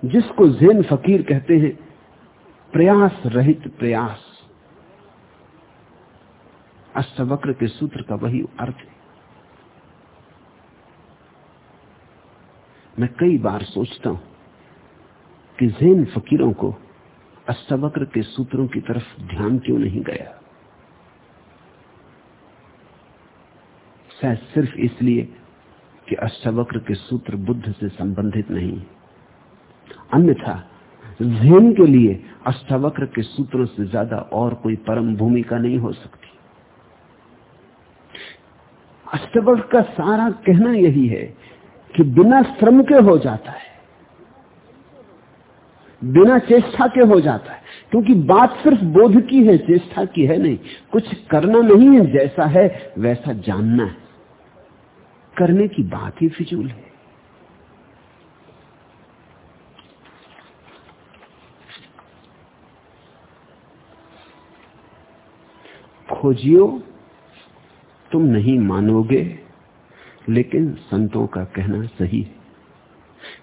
जिसको जैन फकीर कहते हैं, प्रयास रहित प्रयास। अष्टवक्र के सूत्र का वही अर्थ है। मैं कई बार सोचता हूँ कि जैन फकीरों को अष्टवक्र के सूत्रों की तरफ़ ध्यान क्यों नहीं गया? शायद सिर्फ़ इसलिए कि अष्टवक्र के सूत्र बुद्ध से संबंधित नहीं। अन्यथा जैन के लिए अष्टवक्र के सूत्रों से ज़्यादा और कोई परम भूमिका नहीं हो सकती। अष्टवक्र का सारा कहना यही है कि बिना श्रम के हो जाता है। बिना चेष्टा के हो जाता है। क्योंकि बात सिर्फ़ बोध की है, चेष्टा की है नहीं। कुछ करना नहीं है, जैसा है, वैसा जानना है। करने की बात ही फिजूल है। खोजियो, तुम नहीं मानोगे, लेकिन संतों का कहना सही है।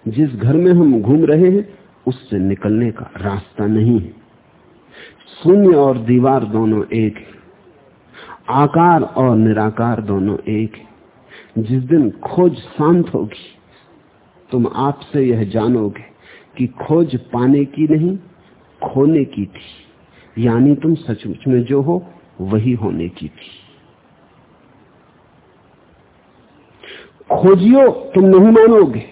जिस घर में हम घूम रहे हैं, उससे निकलने का रास्ता नहीं है। शून्य और दीवार दोनों एक है। आकार और निराकार दोनों एक है। जिस दिन खोज शांत होगी, तुम आपसे यह जानोगे कि खोज पाने की नहीं, खोने की थी। यानी तुम सचमुच में जो हो, वही होने की थी। खोजियो, तुम नहीं मानोगे।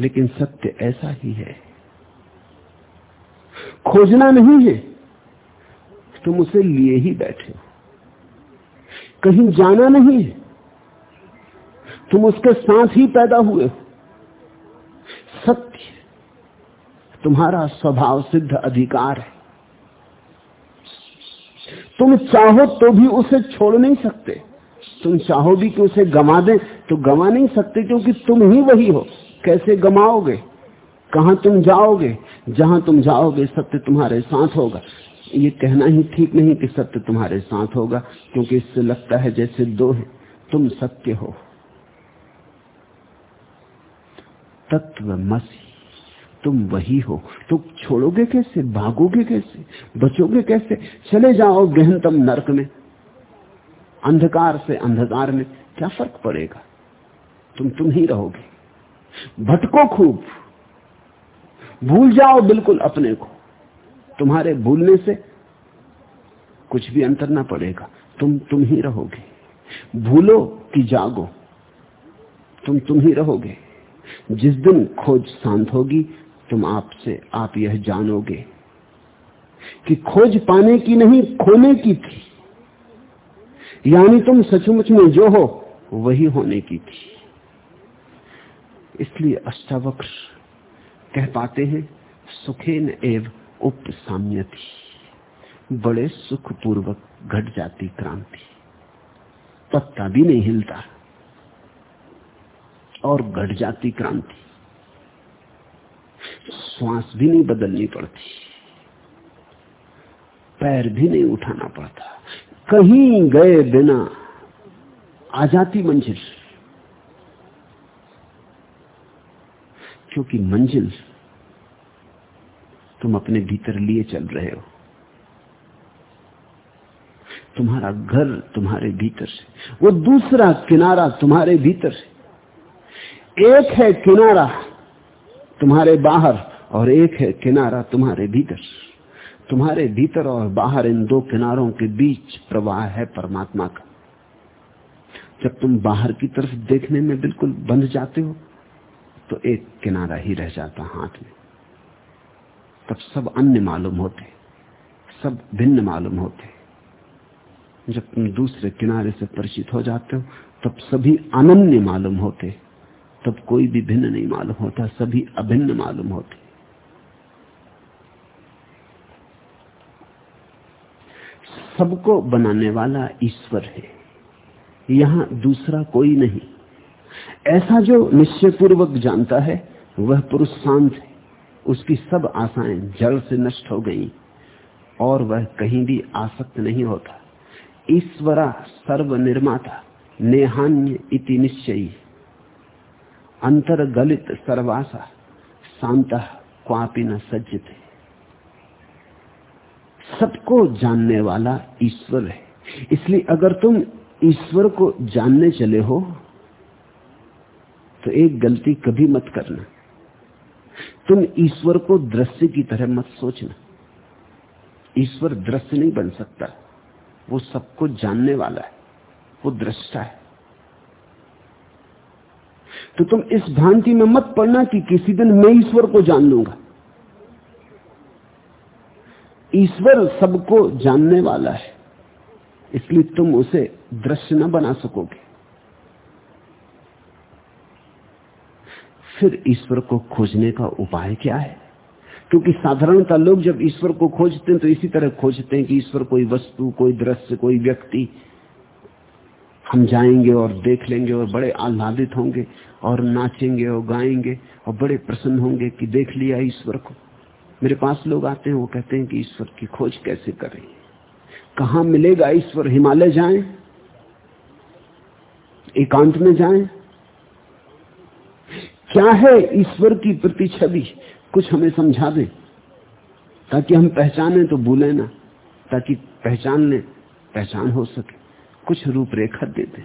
लेकिन सत्य ऐसा ही है। खोजना नहीं है, तुम उसे लिए ही बैठे हो। कहीं जाना नहीं है। तुम उसके साथ ही पैदा हुए हो। सत्य तुम्हारा स्वभाव सिद्ध अधिकार है। तुम चाहो तो भी उसे छोड़ नहीं सकते। तुम चाहो भी कि उसे गमा दें तो गमा नहीं सकते क्योंकि तुम ही वही हो। कैसे गमाओगे कहा तुम जाओगे? जहाँ तुम जाओगे, सत्य तुम्हारे साथ होगा। ये कहना ही ठीक नहीं कि सत्य तुम्हारे साथ होगा, क्योंकि इससे लगता है जैसे दो है, तुम सत्य हो। तत्व मसी, तुम वही हो। तो छोड़ोगे कैसे? भागोगे कैसे? बचोगे कैसे? चले जाओ गहनतम नरक में, अंधकार से अंधकार में। क्या फ़र्क पड़ेगा? तुम तुम ही रहोगे। भटको खूब। भूल जाओ बिल्कुल अपने को। तुम्हारे भूलने से कुछ भी अंतर ना पड़ेगा। तुम तुम ही रहोगे। भूलो कि जागो। तुम तुम ही रहोगे। जिस दिन खोज शांत होगी, तुम आपसे, आप यह जानोगे कि खोज पाने की नहीं, खोने की थी। यानी तुम सचमुच में जो हो, वही होने की थी। इसलिए अष्टावक्र कह पाते हैं, सुखेन एव उप साम्यति बड़े सुख पूर्वक घट जाती क्रांति। पत्ता भी नहीं हिलता। और घट जाती क्रांति। श्वास भी नहीं बदलनी पड़ती। पैर भी नहीं उठाना पड़ता। कहीं गए बिना आ जाती मंजिल। क्योंकि मंजिल तुम अपने भीतर लिए चल रहे हो। तुम्हारा घर तुम्हारे भीतर से, वो दूसरा किनारा तुम्हारे भीतर से। एक है किनारा तुम्हारे बाहर और एक है किनारा तुम्हारे भीतर तुम्हारे भीतर और बाहर इन दो किनारों के बीच प्रवाह है परमात्मा का। जब तुम बाहर की तरफ़ देखने में बिल्कुल बंध जाते हो तो एक किनारा ही रह जाता हाथ में। तब सब अन्य मालूम होते, सब भिन्न मालूम होते। जब तुम दूसरे किनारे से परिचित हो जाते हो, तब सभी अनन्य मालूम होते, तब कोई भी भिन्न नहीं मालूम होता, सभी अभिन्न मालूम होते। सबको बनाने वाला ईश्वर है, यहाँ दूसरा कोई नहीं। ऐसा जो निश्चय पूर्वक जानता है, वह पुरुष शांत है। उसकी सब आशाएँ जल से नष्ट हो गई और वह कहीं भी आसक्त नहीं होता। ईश्वरा सर्व निर्माता नेहान्य इति निश्चयी। अंतर गलित सर्वासा, शांत क्वापी न सज्जते। सबको जानने वाला ईश्वर है। इसलिए अगर तुम ईश्वर को जानने चले हो तो एक गलती कभी मत करना। तुम ईश्वर को दृश्य की तरह मत सोचना। ईश्वर दृश्य नहीं बन सकता। वो सबको जानने वाला है। वो दृष्टा है। तो तुम इस भ्रांति में मत पड़ना कि किसी दिन मैं ईश्वर को जान लूँगा। ईश्वर सबको जानने वाला है। इसलिए तुम उसे दृश्य न बना सकोगे। फिर ईश्वर को खोजने का उपाय क्या है? क्योंकि साधारणता लोग जब ईश्वर को खोजते हैं तो इसी तरह खोजते हैं कि ईश्वर कोई वस्तु, कोई दृश्य, कोई व्यक्ति हम जाएँगे और देख लेंगे और बड़े आह्लादित होंगे और नाचेंगे और गाएँगे और बड़े प्रसन्न होंगे कि देख लिया ईश्वर को। मेरे पास लोग आते हैं, वो कहते हैं कि ईश्वर की खोज कैसे करें? कहा मिलेगा ईश्वर? हिमालय जाएँ? एकांत में जाएँ? क्या है ईश्वर की प्रति छवि? कुछ हमें समझा दें। ताकि हम पहचाने तो भूले ना। ताकि पहचान ले, पहचान हो सके। कुछ रूपरेखा दे दे।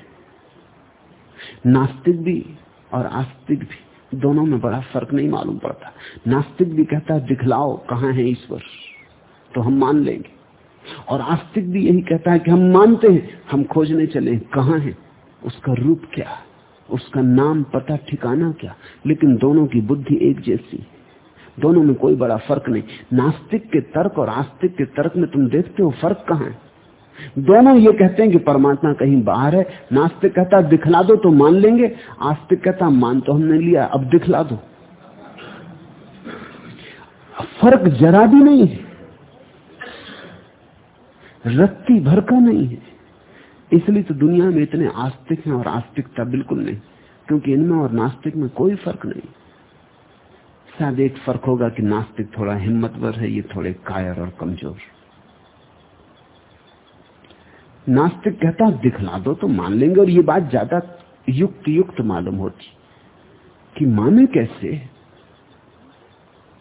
नास्तिक भी और आस्तिक भी, दोनों में बड़ा फ़र्क नहीं मालूम पड़ता। नास्तिक भी कहता है, दिखलाओ, कहाँ है ईश्वर? तो हम मान लेंगे। और आस्तिक भी यही कहता है कि हम मानते हैं, हम खोजने चले कहाँ है? उसका रूप क्या उसका नाम पता, ठिकाना क्या? लेकिन दोनों की बुद्धि एक जैसी। दोनों में कोई बड़ा फ़र्क नहीं। नास्तिक के तर्क और आस्तिक के तर्क में तुम देखते हो फ़र्क कहाँ है? दोनों ये कहते हैं कि परमात्मा कहीं बाहर है। नास्तिक कहता दिखला दो तो मान लेंगे। आस्तिक कहता मान तो हमने लिया, अब दिखला दो। फ़र्क जरा भी नहीं है। रत्ती भर का नहीं है। इसलिए तो दुनिया में इतने आस्तिक हैं और आस्तिकता बिल्कुल नहीं, क्योंकि इनमें और नास्तिक में कोई फ़र्क नहीं। शायद एक फ़र्क होगा कि नास्तिक थोड़ा हिम्मतवर है, ये थोड़े कायर और कमज़ोर। नास्तिक कहता दिखला दो तो मान लेंगे, और ये बात ज़्यादा युक्त युक्त मालूम होती कि माने कैसे?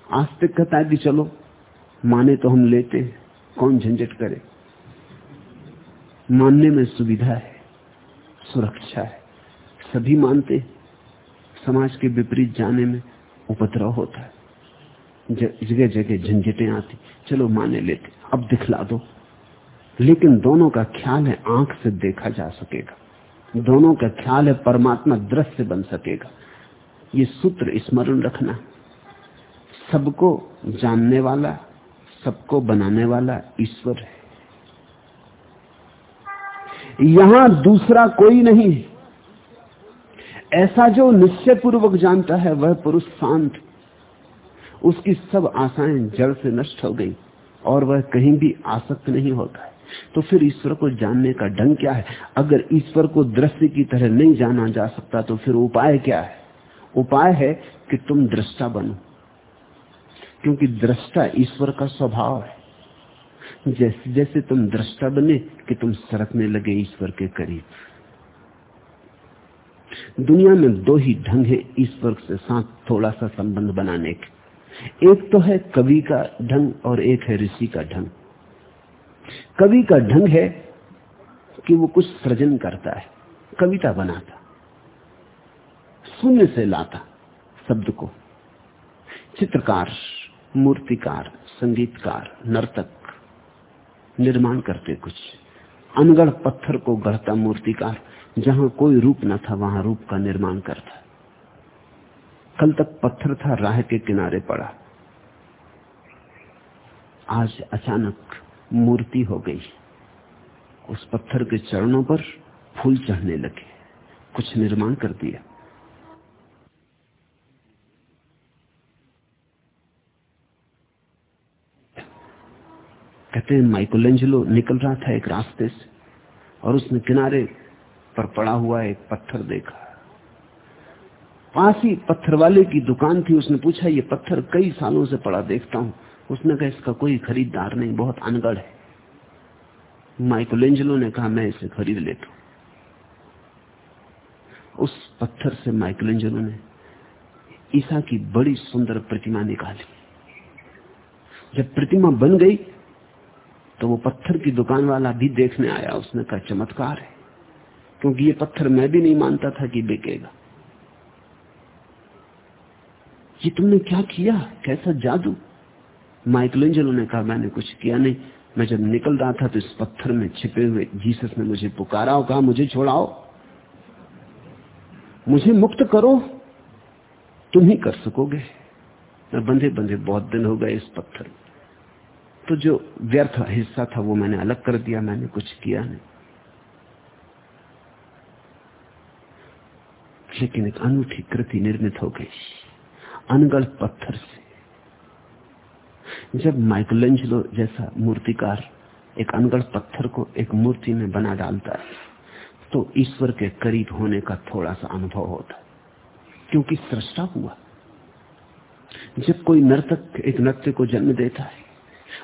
आस्तिक कहता है कि चलो, माने तो हम लेते कौन झंझट करे? मानने में सुविधा है, सुरक्षा है। सभी मानते समाज के विपरीत जाने में उपद्रव होता है। जगह जगह झंझटें आती। चलो माने लेते, अब दिखला दो। लेकिन दोनों का ख्याल है आँख से देखा जा सकेगा। दोनों का ख्याल है परमात्मा दृश्य बन सकेगा। ये सूत्र स्मरण रखना। सबको जानने वाला, सबको बनाने वाला ईश्वर है। यहाँ दूसरा कोई नहीं। है ऐसा जो निश्चय पूर्वक जानता है, वह पुरुष शांत। उसकी सब आशाएँ जड़ से नष्ट हो गई और वह कहीं भी आसक्त नहीं होता है। तो फिर ईश्वर को जानने का ढंग क्या है? अगर ईश्वर को दृश्य की तरह नहीं जाना जा सकता तो फिर उपाय क्या है? उपाय है कि तुम दृष्टा बनो। क्योंकि दृष्टा ईश्वर का स्वभाव है। जैसे जैसे तुम दृष्टा बने कि तुम सरकने लगे ईश्वर के करीब। दुनिया में दो ही ढंग है ईश्वर से साथ थोड़ा सा संबंध बनाने के। एक तो है कवि का ढंग और एक है ऋषि का ढंग। कवि का ढंग है कि वो कुछ सृजन करता है, कविता बनाता शून्य से लाता शब्द को। चित्रकार, मूर्तिकार, संगीतकार, नर्तक निर्माण करते कुछ। अनगढ़ पत्थर को गढ़ता मूर्तिकार, जहाँ कोई रूप न था, वहाँ रूप का निर्माण करता। कल तक पत्थर था, राह के किनारे पड़ा। आज अचानक मूर्ति हो गई। उस पत्थर के चरणों पर फूल चढ़ने लगे। कुछ निर्माण कर दिया। कहते हैं माइकोलेंजलो निकल रहा था एक रास्ते से और उसने किनारे पर पड़ा हुआ एक पत्थर देखा। पास ही पत्थर वाले की दुकान थी, उसने पूछा, ये पत्थर कई सालों से पड़ा, देखता हूँ। उसने कहा, इसका कोई खरीदार नहीं, बहुत अनगढ़ है। माइकोलेंजलो ने कहा, मैं इसे खरीद लेता उस पत्थर से माइकोलेंजलो ने ईसा की बड़ी सुंदर प्रतिमा निकाली। जब प्रतिमा बन गई तो वो पत्थर की दुकान वाला भी देखने आया, उसने कहा, चमत्कार है। क्योंकि ये पत्थर मैं भी नहीं मानता था कि बिकेगा। ये तुमने क्या किया? कैसा जादू? माइकलेंजलो ने कहा, मैंने कुछ किया नहीं। मैं जब निकल रहा था तो इस पत्थर में छिपे हुए जीसस ने मुझे पुकारा और कहा, मुझे छोड़ाओ। मुझे मुक्त करो। तुम ही कर सकोगे। मैं बंधे बंधे बहुत दिन हो गए इस पत्थर तो जो व्यर्थ हिस्सा था वो मैंने अलग कर दिया, मैंने कुछ किया नहीं। लेकिन एक अनूठी कृति निर्मित हो गई अनगढ़ पत्थर से। जब माइकलेंजलो जैसा मूर्तिकार एक अनगढ़ पत्थर को एक मूर्ति में बना डालता है तो ईश्वर के करीब होने का थोड़ा सा अनुभव होता क्योंकि सृष्टा हुआ। जब कोई नर्तक एक नृत्य को जन्म देता है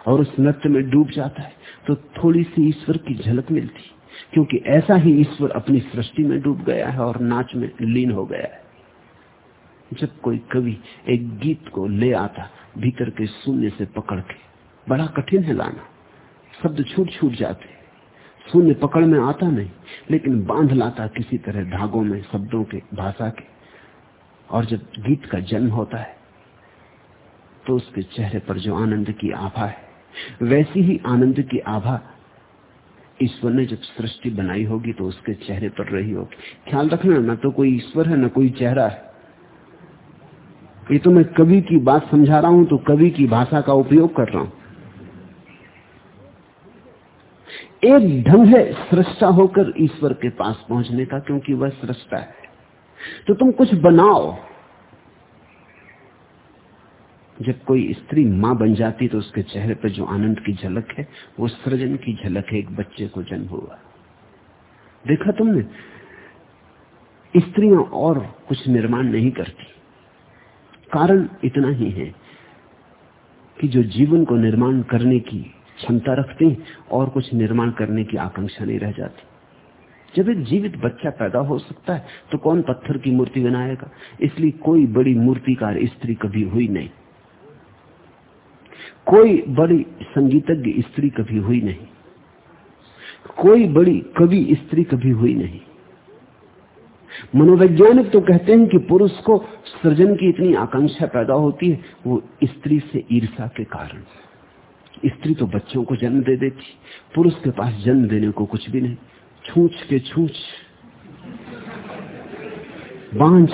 और उस नृत्य में डूब जाता है। तो थोड़ी सी ईश्वर की झलक मिलती, क्योंकि ऐसा ही ईश्वर अपनी सृष्टि में डूब गया है और नाच में लीन हो गया है। जब कोई कवि एक गीत को ले आता, भीतर के शून्य से पकड़ के, बड़ा कठिन है लाना। शब्द छूट छूट जाते शून्य पकड़ में आता नहीं, लेकिन बाँध लाता किसी तरह धागों में, शब्दों के, भाषा के। और जब गीत का जन्म होता है तो उसके चेहरे पर जो आनंद की आभा है, वैसी ही आनंद की आभा ईश्वर ने जब सृष्टि बनाई होगी तो उसके चेहरे पर रही होगी। ख्याल रखना, न तो कोई ईश्वर है, ना कोई चेहरा है। ये तो मैं कवि की बात समझा रहा हूँ तो कवि की भाषा का उपयोग कर रहा हूँ। एक ढंग है सृष्टा होकर ईश्वर के पास पहुँचने का, क्योंकि वह सृष्टा है। तो तुम कुछ बनाओ। जब कोई स्त्री माँ बन जाती तो उसके चेहरे पर जो आनंद की झलक है, वो सृजन की झलक है, एक बच्चे को जन्म हुआ। देखा तुमने? स्त्रियाँ और कुछ निर्माण नहीं करती। कारण इतना ही है कि जो जीवन को निर्माण करने की क्षमता रखती और कुछ निर्माण करने की आकांक्षा नहीं रह जाती। जब एक जीवित बच्चा पैदा हो सकता है तो कौन पत्थर की मूर्ति बनाएगा? इसलिए कोई बड़ी मूर्तिकार स्त्री कभी हुई नहीं। कोई बड़ी संगीतज्ञ स्त्री कभी हुई नहीं। कोई बड़ी कवि स्त्री कभी हुई नहीं। मनोवैज्ञानिक तो कहते हैं कि पुरुष को सृजन की इतनी आकांक्षा पैदा होती है, वो स्त्री से ईर्षा के कारण। स्त्री तो बच्चों को जन्म दे देती, पुरुष के पास जन्म देने को कुछ भी नहीं। छूछ के छूछ, बांझ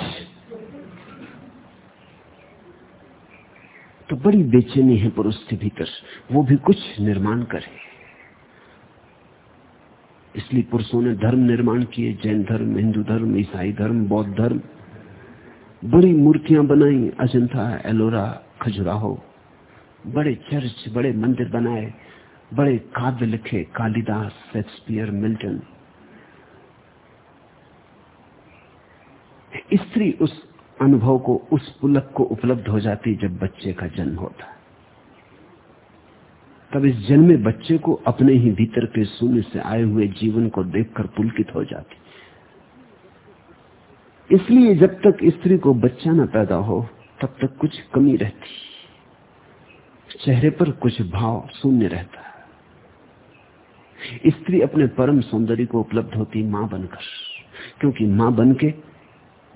तो बड़ी बेचैनी है पुरुष के भीतर वो भी कुछ निर्माण करे। इसलिए पुरुषों ने धर्म निर्माण किए, जैन धर्म, हिंदू धर्म, ईसाई धर्म, बौद्ध धर्म। बड़ी मूर्तियाँ बनाई, अजंता, एलोरा, खजुराहो। बड़े चर्च, बड़े मंदिर बनाए, बड़े काव्य लिखे, कालिदास, शेक्सपियर, मिल्टन। स्त्री उस अनुभव को उस पुलक को उपलब्ध हो जाती जब बच्चे का जन्म होता तब इस जन्मे बच्चे को अपने ही भीतर के शून्य से आए हुए जीवन को देखकर पुलकित हो जाती इसलिए जब तक स्त्री को बच्चा न पैदा हो, तब तक कुछ कमी रहती चेहरे पर कुछ भाव शून्य रहता है। स्त्री अपने परम सौंदर्य को उपलब्ध होती माँ बनकर, क्योंकि माँ बन के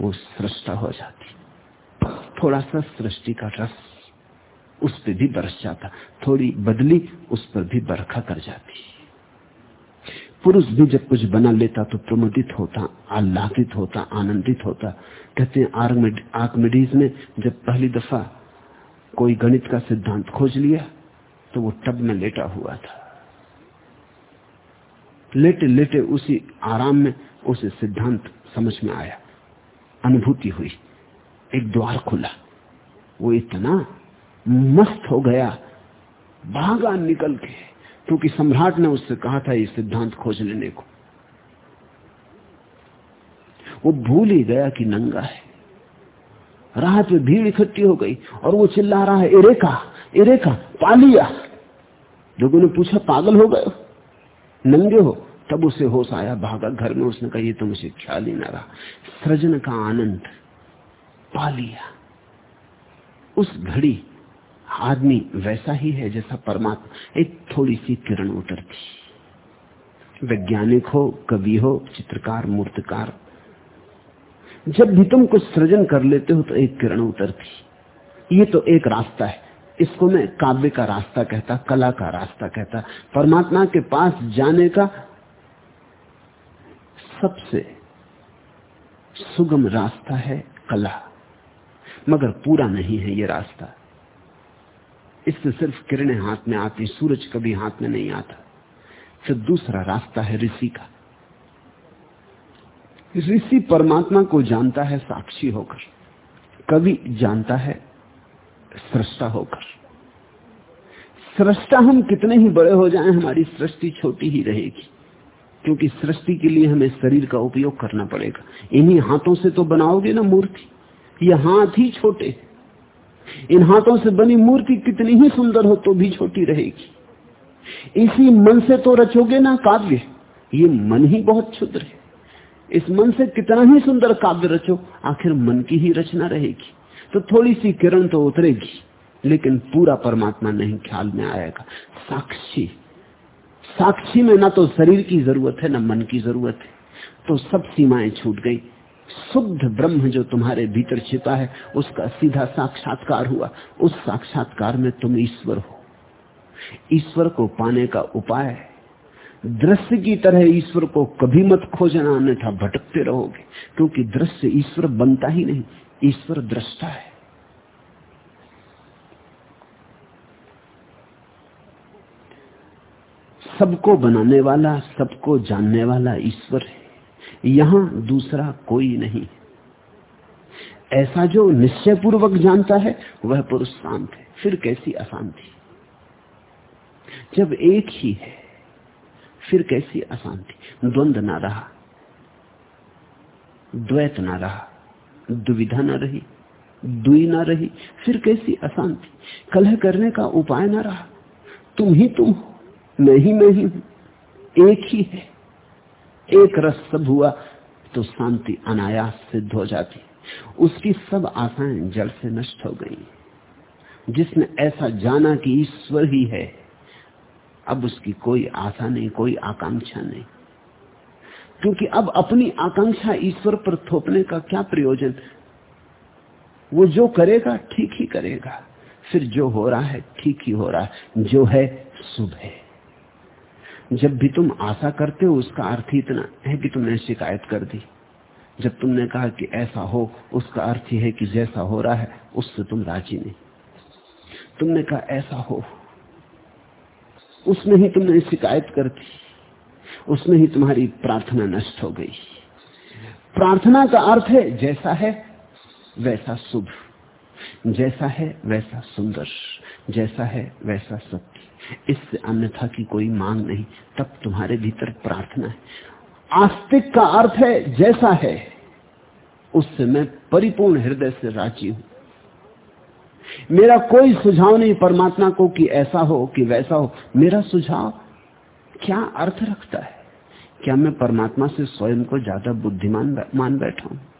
वो सृष्टा हो जाती। थोड़ा सा सृष्टि का रस उस पर भी बरस जाता। थोड़ी बदली उस पर भी बरखा कर जाती। पुरुष भी जब कुछ बना लेता तो प्रमोदित होता, आह्लादित होता, आनंदित होता। कहते हैं आर्कमिडीज ने जब पहली दफ़ा कोई गणित का सिद्धांत खोज लिया तो वो टब में लेटा हुआ था। लेटे लेटे उसी आराम में उसे सिद्धांत समझ में आया। अनुभूति हुई। एक द्वार खुला। वो इतना मस्त हो गया भागा निकल के, क्योंकि सम्राट ने उससे कहा था ये सिद्धांत खोज लेने को। वो भूल ही गया कि नंगा है। राहत में भीड़ इकट्ठी हो गई और वो चिल्ला रहा है इरेका इरेका पालिया! लोगों ने पूछा, पागल हो गए नंगे हो? तब उसे होश आया, भागा घर में, उसने कहा, ये तो मुझे ख्याल ही ना रहा। सृजन का आनंद पा लिया। उस घड़ी आदमी वैसा ही है जैसा परमात्मा, एक थोड़ी सी किरण उतरती। वैज्ञानिक हो, कवि हो, चित्रकार, मूर्तकार, जब भी तुम कुछ सृजन कर लेते हो तो एक किरण उतरती। ये तो एक रास्ता है। इसको मैं काव्य का रास्ता कहता, कला का रास्ता कहता। परमात्मा के पास जाने का सबसे सुगम रास्ता है कला। मगर पूरा नहीं है ये रास्ता। इससे सिर्फ़ किरणें हाथ में आती, सूरज कभी हाथ में नहीं आता। फिर दूसरा रास्ता है ऋषि का। ऋषि परमात्मा को जानता है, साक्षी होकर। कवि जानता है, सृष्टा होकर। सृष्टा हम कितने ही बड़े हो जाएँ, हमारी सृष्टि छोटी ही रहेगी। क्योंकि सृष्टि के लिए हमें शरीर का उपयोग करना पड़ेगा। इन्हीं हाथों से तो बनाओगे ना मूर्ति। ये हाथ ही छोटे। इन हाथों से बनी मूर्ति कितनी ही सुंदर हो तो भी छोटी रहेगी। इसी मन से तो रचोगे ना काव्य। ये मन ही बहुत क्षुद्र है। इस मन से कितना ही सुंदर काव्य रचो, आखिर मन की ही रचना रहेगी। तो थोड़ी सी किरण तो उतरेगी, लेकिन पूरा परमात्मा नहीं ख्याल में आएगा। साक्षी साक्षी में ना तो शरीर की ज़रूरत है, ना मन की ज़रूरत है। तो सब सीमाएँ छूट गई। शुद्ध ब्रह्म जो तुम्हारे भीतर छिपा है, उसका सीधा साक्षात्कार हुआ। उस साक्षात्कार में तुम ईश्वर हो। ईश्वर को पाने का उपाय दृश्य की तरह ईश्वर को कभी मत खोजना, अन्यथा भटकते रहोगे। क्योंकि दृश्य ईश्वर बनता ही नहीं, ईश्वर दृष्टा है। सबको बनाने वाला, सबको जानने वाला ईश्वर है। यहाँ दूसरा कोई नहीं। ऐसा जो निश्चय पूर्वक जानता है, वह पुरुष शांत है। फिर कैसी अशांति? जब एक ही है, फिर कैसी अशांति? द्वंद ना रहा, द्वैत ना रहा, दुविधा ना रही, दुई ना रही, फिर कैसी अशांति? कलह करने का उपाय ना रहा। तुम ही तुम हो। मैं ही मैं ही हूँ एक ही है। एक रस सब हुआ तो शांति अनायास सिद्ध हो जाती। उसकी सब आशाएँ जल से नष्ट हो गई। जिसने ऐसा जाना कि ईश्वर ही है, अब उसकी कोई आशा नहीं, कोई आकांक्षा नहीं। क्योंकि अब अपनी आकांक्षा ईश्वर पर थोपने का क्या प्रयोजन? वो जो करेगा, ठीक ही करेगा। फिर जो हो रहा है, ठीक ही हो रहा है। जो है, शुभ है। जब भी तुम आशा करते हो, उसका अर्थ ही इतना है कि तुमने शिकायत कर दी। जब तुमने कहा कि ऐसा हो, उसका अर्थ ही है कि जैसा हो रहा है, उससे तुम राज़ी नहीं। तुमने कहा, ऐसा हो। उसमें ही तुमने शिकायत कर दी। उसमें ही तुम्हारी प्रार्थना नष्ट हो गई। प्रार्थना का अर्थ है, जैसा है, वैसा शुभ। जैसा है वैसा सुंदर, जैसा है वैसा सत्य। इससे अन्यथा की कोई मांग नहीं, तब तुम्हारे भीतर प्रार्थना है। आस्तिक का अर्थ है जैसा है, उससे मैं परिपूर्ण हृदय से राज़ी हूँ। मेरा कोई सुझाव नहीं परमात्मा को कि ऐसा हो कि वैसा हो। मेरा सुझाव क्या अर्थ रखता है? क्या मैं परमात्मा से स्वयं को ज़्यादा बुद्धिमान मान बैठा हूँ?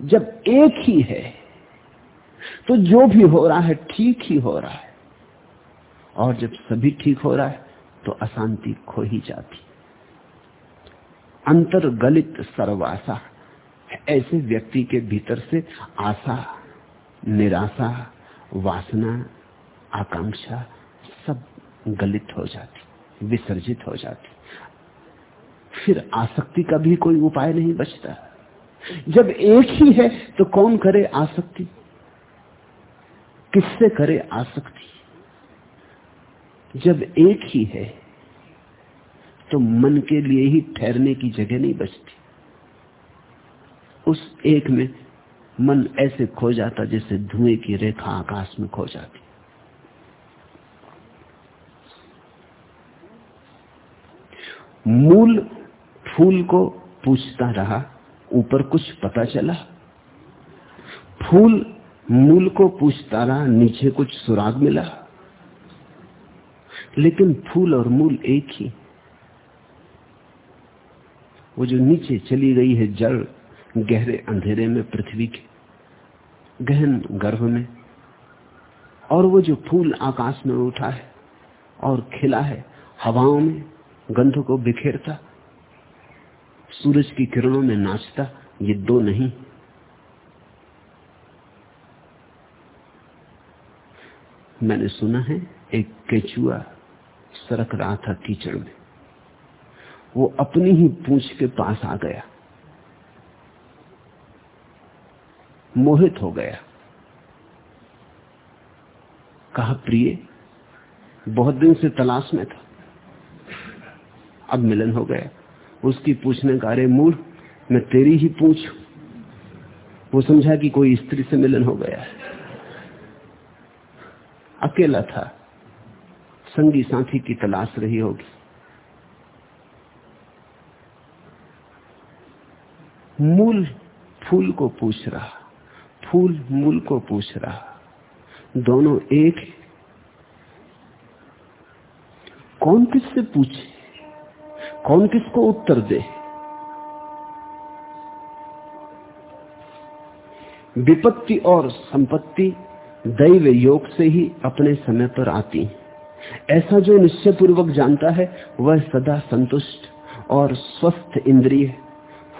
जब एक ही है तो जो भी हो रहा है ठीक ही हो रहा है। और जब सभी ठीक हो रहा है तो अशांति खो ही जाती। अंतर गलित सर्वासा, ऐसे व्यक्ति के भीतर से आशा, निराशा, वासना, आकांक्षा सब गलित हो जाती, विसर्जित हो जाती। फिर आसक्ति का भी कोई उपाय नहीं बचता। जब एक ही है तो कौन करे आसक्ति? किससे करे आसक्ति? जब एक ही है तो मन के लिए ही ठहरने की जगह नहीं बचती। उस एक में मन ऐसे खो जाता जैसे धुएँ की रेखा आकाश में खो जाती। मूल फूल को पूछता रहा ऊपर कुछ पता चला? फूल मूल को पूछता रहा नीचे कुछ सुराग मिला। लेकिन फूल और मूल एक ही। वो जो नीचे चली गई है जड़, गहरे अंधेरे में पृथ्वी के, गहन गर्भ में। और वो जो फूल आकाश में उठा है और खिला है, हवाओं में गंध को बिखेरता सूरज की किरणों में नाचता, ये दो नहीं। मैंने सुना है, एक केचुआ सरक रहा था कीचड़ में। वो अपनी ही पूछ के पास आ गया। मोहित हो गया। कहा, प्रिय, बहुत दिन से तलाश में था। अब मिलन हो गया। उसकी पूछने का, अरे मूल मैं तेरी ही पूछ। वो समझा कि कोई स्त्री से मिलन हो गया है। अकेला था। संगी साथी की तलाश रही होगी। मूल फूल को पूछ रहा, फूल मूल को पूछ रहा। दोनों एक कौन किससे पूछे? कौन किसको उत्तर दे? विपत्ति और संपत्ति दैव योग से ही अपने समय पर आती ऐसा जो निश्चय पूर्वक जानता है, वह सदा संतुष्ट और स्वस्थ इंद्रिय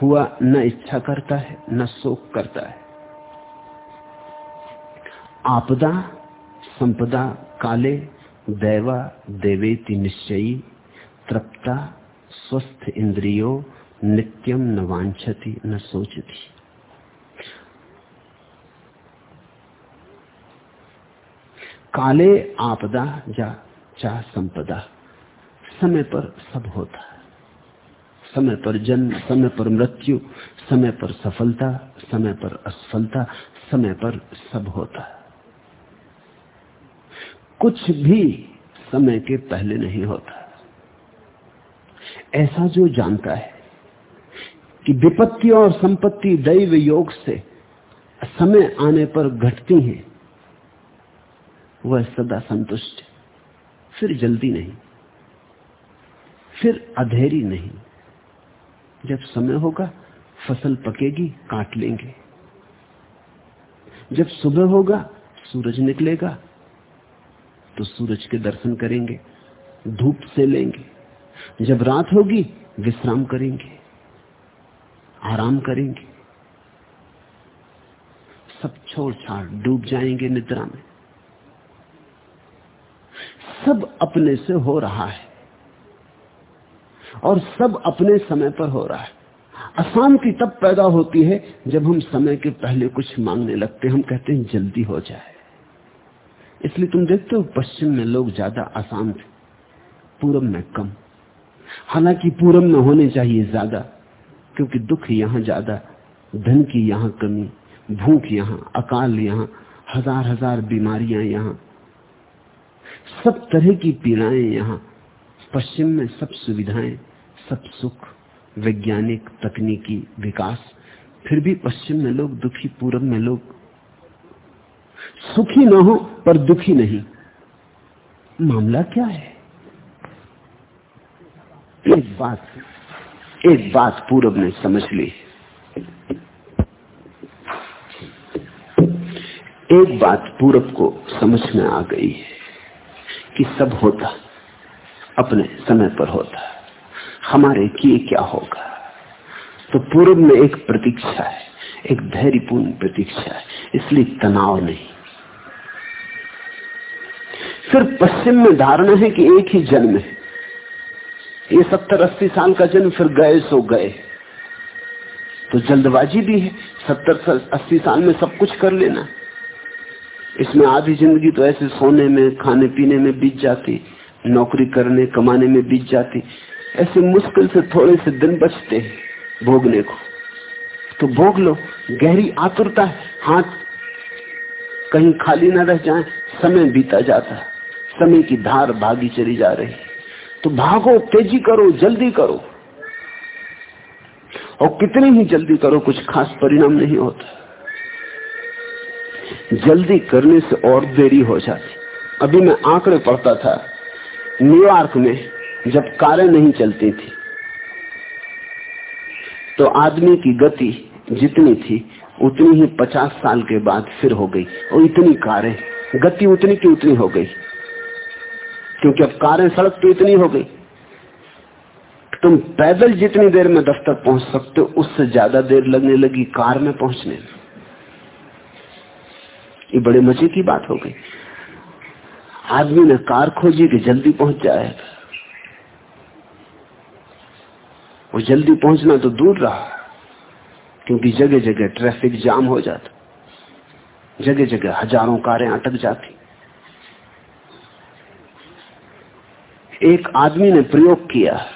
हुआ न इच्छा करता है, न शोक करता है। आपदा, संपदा, काले, दैवा, देवेति, निश्चयी, तृप्ता स्वस्थ इंद्रियो नित्यम न वांछती न सोचती काले आपदा जा, चा संपदा, समय पर सब होता है। समय पर जन्म, समय पर मृत्यु, समय पर सफलता, समय पर असफलता, समय पर सब होता है। कुछ भी समय के पहले नहीं होता। ऐसा जो जानता है कि विपत्ति और संपत्ति दैव योग से समय आने पर घटती हैं, वह सदा संतुष्ट फिर जल्दी नहीं, फिर अधेरी नहीं। जब समय होगा, फ़सल पकेगी, काट लेंगे। जब सुबह होगा, सूरज निकलेगा तो सूरज के दर्शन करेंगे, धूप से लेंगे। जब रात होगी, विश्राम करेंगे, आराम करेंगे। सब छोड़ छाड़ डूब जाएँगे निद्रा में। सब अपने से हो रहा है और सब अपने समय पर हो रहा है। अशांति तब पैदा होती है जब हम समय के पहले कुछ मांगने लगते हम कहते हैं, जल्दी हो जाए। इसलिए तुम देखते हो, पश्चिम में लोग ज़्यादा अशांत, पूरब में कम। हालाँकि पूरम में होने चाहिए ज़्यादा, क्योंकि दुख यहाँ ज़्यादा, धन की यहाँ कमी, भूख यहाँ, अकाल यहाँ, हज़ार हज़ार बीमारियाँ यहाँ, सब तरह की पीड़ाएँ यहाँ, पश्चिम में सब सुविधाएँ, सब सुख, वैज्ञानिक तकनीकी विकास, फिर भी पश्चिम में लोग दुखी, पूरब में लोग सुखी न हो पर दुखी नहीं। मामला क्या है? एक बात एक बात पूरब ने समझ ली। एक बात पूरब को समझ में आ गई है कि सब होता, अपने समय पर होता। हमारे किए क्या होगा? तो पूर्व में एक प्रतीक्षा है, एक धैर्यपूर्ण प्रतीक्षा है, इसलिए तनाव नहीं। फिर पश्चिम में धारणा है कि एक ही जन्म है। ये सत्तर अस्सी साल का जन्म फिर गए, सो गए। तो जल्दबाजी भी है। सत्तर अस्सी साल में सब कुछ कर लेना। इसमें आधी ज़िंदगी तो ऐसे सोने में, खाने पीने में बीत जाती, नौकरी करने, कमाने में बीत जाती। ऐसे मुश्किल से थोड़े से दिन बचते हैं भोगने को। तो भोग लो। गहरी आतुरता है। हाथ कहीं खाली ना रह जाए, समय बीता जाता। समय की धार भागी चली जा रही। तो भागो, तेज़ी करो, जल्दी करो। और कितनी ही जल्दी करो, कुछ खास परिणाम नहीं होता। जल्दी करने से और देरी हो जाती। अभी मैं आंकड़े पढ़ता था। न्यूयॉर्क में जब कारें नहीं चलती थी तो आदमी की गति जितनी थी, उतनी ही पचास साल के बाद फिर हो गई। और इतनी कारें, गति उतनी की उतनी हो गई। क्योंकि अब कारें सड़क तो इतनी हो गई। तुम पैदल जितनी देर में दफ्तर पहुँच सकते हो, उससे ज़्यादा देर लगने लगी कार में पहुँचने में। ये बड़े मज़े की बात हो गई। आदमी ने कार खोजी कि जल्दी पहुँच जाएगा वो जल्दी पहुँचना तो दूर रहा, क्योंकि जगह जगह ट्रैफ़िक जाम हो जाता। जगह जगह हज़ारों कारें अटक जाती। एक आदमी ने प्रयोग किया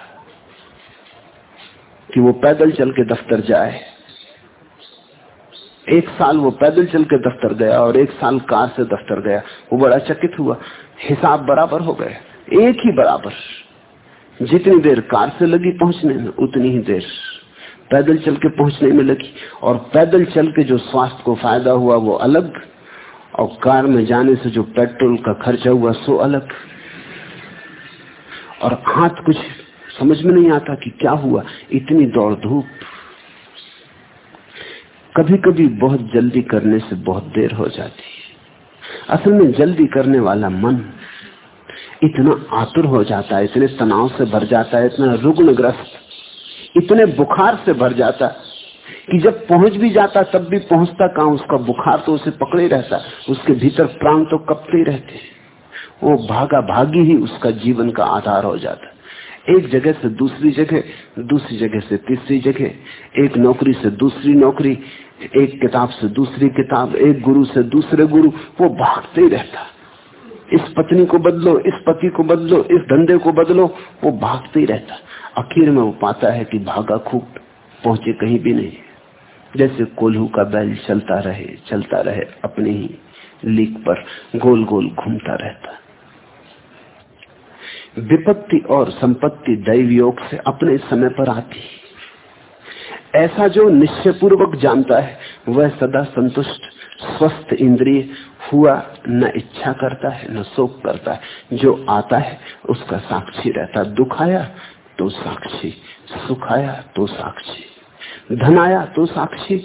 कि वो पैदल चल के दफ्तर जाए। एक साल वो पैदल चल के दफ्तर गया और एक साल कार से दफ्तर गया। वो बड़ा चकित हुआ। हिसाब बराबर हो गए। एक ही बराबर। जितनी देर कार से लगी पहुँचने में, उतनी ही देर पैदल चल के पहुँचने में लगी। और पैदल चल के जो स्वास्थ्य को फ़ायदा हुआ वो अलग, और कार में जाने से जो पेट्रोल का खर्चा हुआ सो अलग। और हाथ कुछ समझ में नहीं आता कि क्या हुआ। इतनी दौड़ धूप। कभी कभी बहुत जल्दी करने से बहुत देर हो जाती है। असल में जल्दी करने वाला मन इतना आतुर हो जाता है, इतने तनाव से भर जाता है, इतना रुग्णग्रस्त, इतने बुखार से भर जाता कि जब पहुँच भी जाता, तब भी पहुँचता कहा, उसका बुखार तो उसे पकड़े रहता, उसके भीतर प्राण तो कपते ही रहते वो भागा भागी ही उसका जीवन का आधार हो जाता एक जगह से दूसरी जगह दूसरी जगह से तीसरी जगह, एक नौकरी से दूसरी नौकरी, एक किताब से दूसरी किताब, एक गुरु से दूसरे गुरु, वो भागते ही रहता इस पत्नी को बदलो, इस पति को बदलो, इस धंधे को बदलो, वो भागते ही रहता आखिर में वो पाता है कि भागा खूब, पहुँचे कहीं भी नहीं। जैसे कोल्हू का बैल चलता रहे चलता रहे अपने ही लीक पर गोल गोल घूमता रहता विपत्ति और संपत्ति दैव योग से अपने समय पर आती ऐसा जो निश्चय पूर्वक जानता है, वह सदा संतुष्ट, स्वस्थ इंद्रिय हुआ न इच्छा करता है, न शोक करता है। जो आता है, उसका साक्षी रहता दुख आया तो साक्षी सुख आया तो साक्षी धन आया तो साक्षी,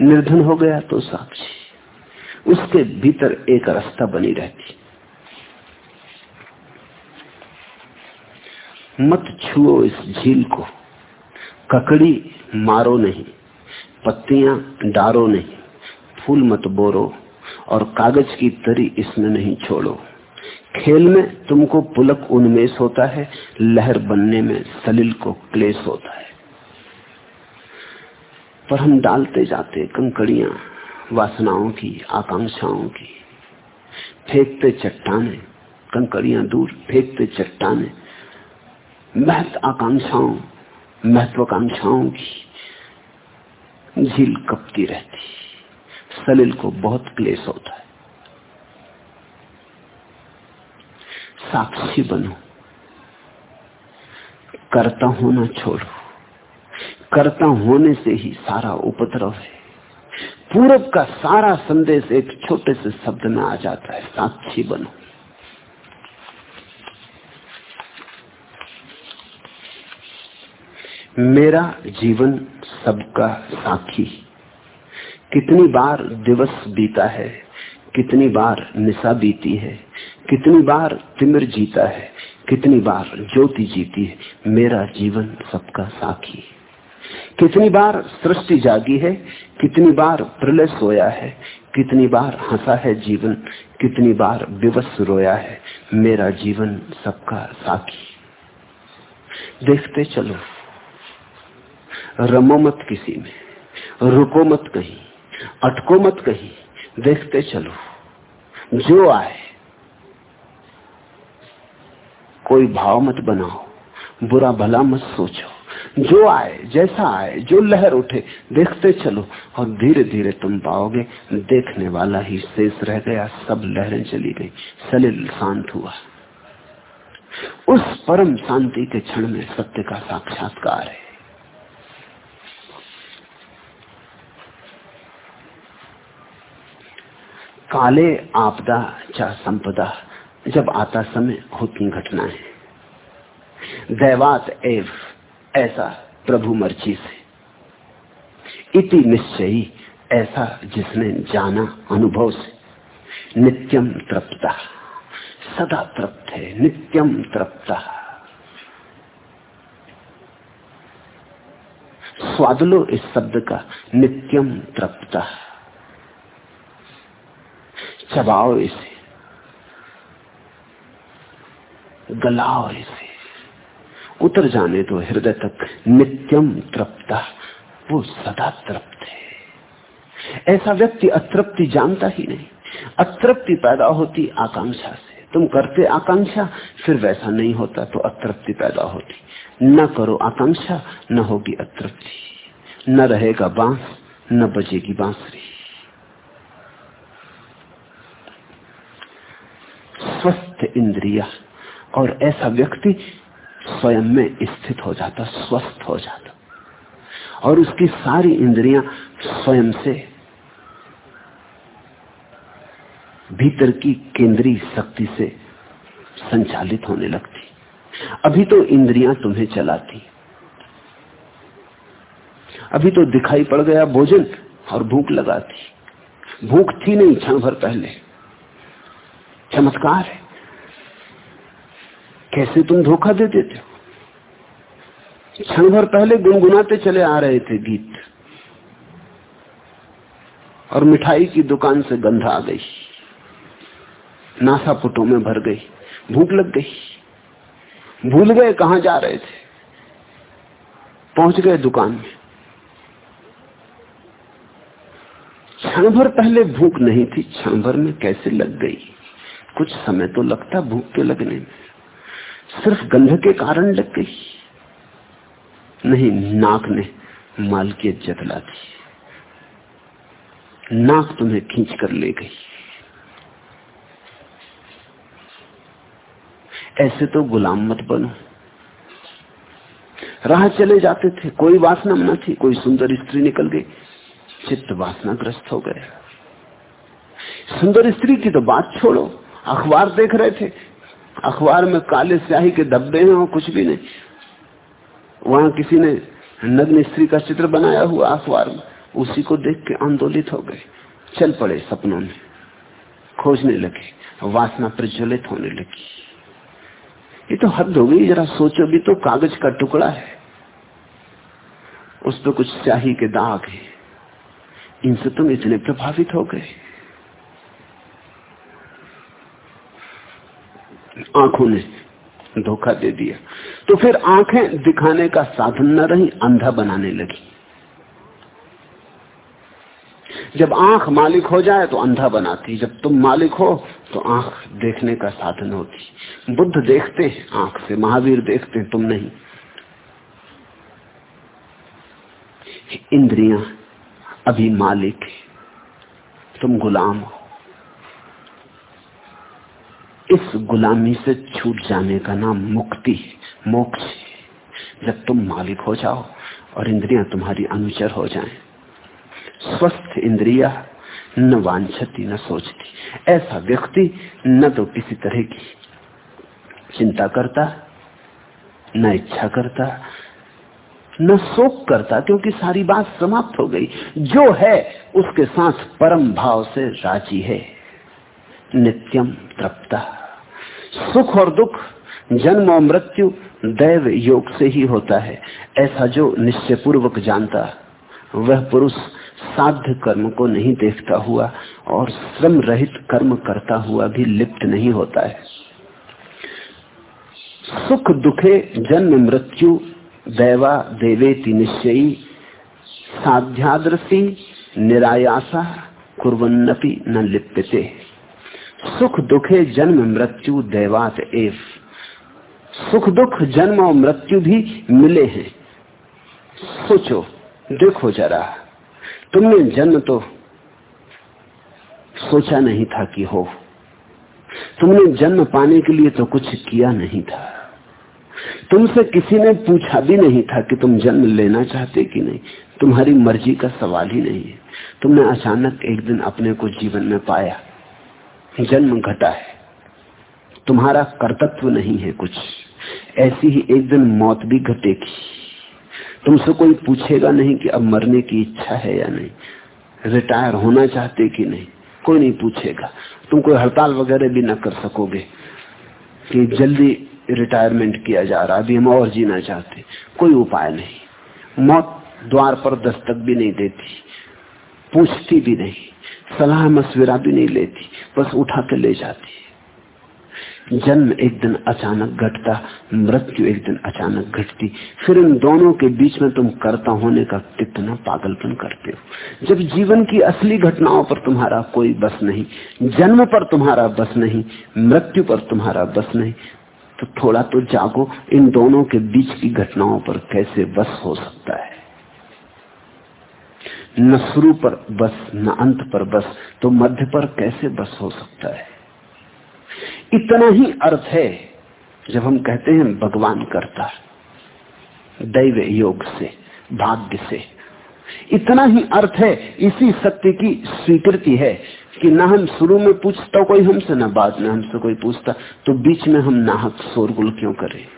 निर्धन हो गया तो साक्षी। उसके भीतर एक रास्ता बनी रहती मत छुओ इस झील को। ककड़ी मारो नहीं, पत्तियाँ डारो नहीं, फूल मत बोरो और कागज़ की तरी इसमें नहीं छोड़ो। खेल में तुमको पुलक उन्मेष होता है, लहर बनने में सलिल को क्लेश होता है। पर हम डालते जाते कंकड़िया, वासनाओं की, आकांक्षाओं की। फेंकते चट्टाने, कंकड़ियाँ दूर, फेंकते चट्टाने महत्व आकांक्षाओं महत्वाकांक्षाओं की झील कपती रहती सलिल को बहुत क्लेश होता है। साक्षी बनो। करता होना छोड़ो। करता होने से ही सारा उपद्रव है। पूरब का सारा संदेश एक छोटे से शब्द में आ जाता है। साक्षी बनो। मेरा जीवन सबका साखी। कितनी बार दिवस बीता है, कितनी बार निशा बीती है, कितनी बार तिमिर जीता है, कितनी बार ज्योति जीती है, मेरा जीवन सबका साखी। कितनी बार सृष्टि जागी है, कितनी बार प्रलय सोया है, कितनी बार हंसा है जीवन, कितनी बार विवश रोया है, मेरा जीवन सबका साखी। देखते चलो। रमो मत किसी में, रुको मत कहीं, अटको मत कहीं, देखते चलो। जो आए, कोई भाव मत बनाओ, बुरा भला मत सोचो। जो आए, जैसा आए, जो लहर उठे, देखते चलो। और धीरे धीरे तुम पाओगे, देखने वाला ही शेष रह गया, सब लहरें चली गई, सलिल शांत हुआ। उस परम शांति के क्षण में सत्य का साक्षात्कार है। काले आपदा चा संपदा जब आता समय होती घटनाएँ। दैवात एव, ऐसा प्रभु मर्ज़ी से। इति निश्चयी, ऐसा जिसने जाना अनुभव से। नित्यम तृप्ता, सदा तृप्त है नित्यम तृप्ता। स्वादलो इस शब्द का नित्यम तृप्ता। चबाओ इसे। गलाओ इसे। उतर जाने दो हृदय तक। नित्यम तृप्ता। वो सदा तृप्त है। ऐसा व्यक्ति अतृप्ति जानता ही नहीं। अतृप्ति पैदा होती आकांक्षा से। तुम करते आकांक्षा, फिर वैसा नहीं होता तो अतृप्ति पैदा होती। न करो आकांक्षा, न होगी अतृप्ति। न रहेगा बाँस, न बजेगी बांसुरी। स्वस्थ इंद्रिया। और ऐसा व्यक्ति स्वयं में स्थित हो जाता, स्वस्थ हो जाता। और उसकी सारी इंद्रियाँ स्वयं से भीतर की केंद्रीय शक्ति से संचालित होने लगती। अभी तो इंद्रियाँ तुम्हें चलाती। अभी तो दिखाई पड़ गया भोजन और भूख लगाती। भूख थी नहीं क्षण भर पहले। चमत्कार है। कैसे तुम धोखा दे देते हो? क्षण भर पहले गुनगुनाते चले आ रहे थे गीत। और मिठाई की दुकान से गंध आ गई। नासा पुटों में भर गई। भूख लग गई। भूल गए कहा जा रहे थे। पहुँच गए दुकान में। क्षण भर पहले भूख नहीं थी। क्षण भर में कैसे लग गई। कुछ समय तो लगता भूख के लगने में। सिर्फ़ गंध के कारण लग गई। नहीं, नाक ने मालकियत जतला दी। नाक तुम्हें खींच कर ले गई। ऐसे तो गुलाम मत बनो। राह चले जाते थे, कोई वासना न थी, कोई सुंदर स्त्री निकल गई। चित्त वासना ग्रस्त हो गया। सुंदर स्त्री की तो बात छोड़ो। अखबार देख रहे थे। अखबार में काले स्याही के धब्बे हैं और कुछ भी नहीं। वहाँ किसी ने नग्न स्त्री का चित्र बनाया हुआ अखबार में। उसी को देख के आंदोलित हो गए। चल पड़े सपनों में। खोजने लगे। वासना प्रज्वलित होने लगी। ये तो हद हो गई। जरा सोचो भी तो कागज़ का टुकड़ा है। उस पर कुछ स्याही के दाग है। इनसे तुम इतने प्रभावित हो गए। आँखों ने धोखा दे दिया। तो फिर आँखें दिखाने का साधन न रही, अंधा बनाने लगी। जब आँख मालिक हो जाए तो अंधा बनाती, जब तुम मालिक हो तो आँख देखने का साधन होती। बुद्ध देखते हैं, आँख से महावीर देखते हैं तुम नहीं। इंद्रियाँ अभी मालिक तुम गुलाम हो। इस गुलामी से छूट जाने का नाम मुक्ति, मोक्ष जब तुम मालिक हो जाओ और इंद्रियाँ तुम्हारी अनुचर हो जाएँ, स्वस्थ इंद्रिया न वांछती, न सोचती। ऐसा व्यक्ति न तो किसी तरह की चिंता करता, न इच्छा करता, न शोक करता, क्योंकि सारी बात समाप्त हो गई। जो है उसके साथ परम भाव से राज़ी है। नित्यम तृप्ता। सुख और दुख जन्म और मृत्यु दैव योग से ही होता है। ऐसा जो निश्चय पूर्वक जानता, वह पुरुष साध्य कर्म को नहीं देखता हुआ और श्रम रहित कर्म करता हुआ भी लिप्त नहीं होता है। सुख दुखे जन्म मृत्यु दैवा देवेति निश्चयी साध्यादृशी निरायासा कुरन्नपि न लिप्यते। सुख दुखे जन्म मृत्यु देवात एव सुख दुख जन्म और मृत्यु भी मिले हैं। सोचो, देखो जरा, तुमने जन्म तो सोचा नहीं था कि हो। तुमने जन्म पाने के लिए तो कुछ किया नहीं था। तुमसे किसी ने पूछा भी नहीं था कि तुम जन्म लेना चाहते कि नहीं। तुम्हारी मर्ज़ी का सवाल ही नहीं है। तुमने अचानक एक दिन अपने को जीवन में पाया। जन्म घटा है। तुम्हारा कर्तत्व नहीं है कुछ। ऐसी ही एक दिन मौत भी घटेगी। तुमसे कोई पूछेगा नहीं कि अब मरने की इच्छा है या नहीं। रिटायर होना चाहते कि नहीं? कोई नहीं पूछेगा। तुम कोई हड़ताल वगैरह भी ना कर सकोगे कि जल्दी रिटायरमेंट किया जा रहा। अभी हम और जीना चाहते। कोई उपाय नहीं। मौत द्वार पर दस्तक भी नहीं देती। पूछती भी नहीं। सलाह मशविरा भी नहीं लेती, बस उठा के ले जाती जन्म एक दिन अचानक घटता, मृत्यु एक दिन अचानक घटती। फिर इन दोनों के बीच में तुम करता होने का कितना पागलपन करते हो। जब जीवन की असली घटनाओं पर तुम्हारा कोई बस नहीं, जन्म पर तुम्हारा बस नहीं, मृत्यु पर तुम्हारा बस नहीं तो थोड़ा तो जागो, इन दोनों के बीच की घटनाओं पर कैसे बस हो सकता है? न शुरू पर बस, न अंत पर बस तो मध्य पर कैसे बस हो सकता है? इतना ही अर्थ है, जब हम कहते हैं भगवान करता, दैव योग से, भाग्य से। इतना ही अर्थ है, इसी सत्य की स्वीकृति है, कि ना हम शुरू में पूछता कोई हमसे, ना बाद में हमसे कोई पूछता तो बीच में हम नाहक, शोरगुल क्यों करें?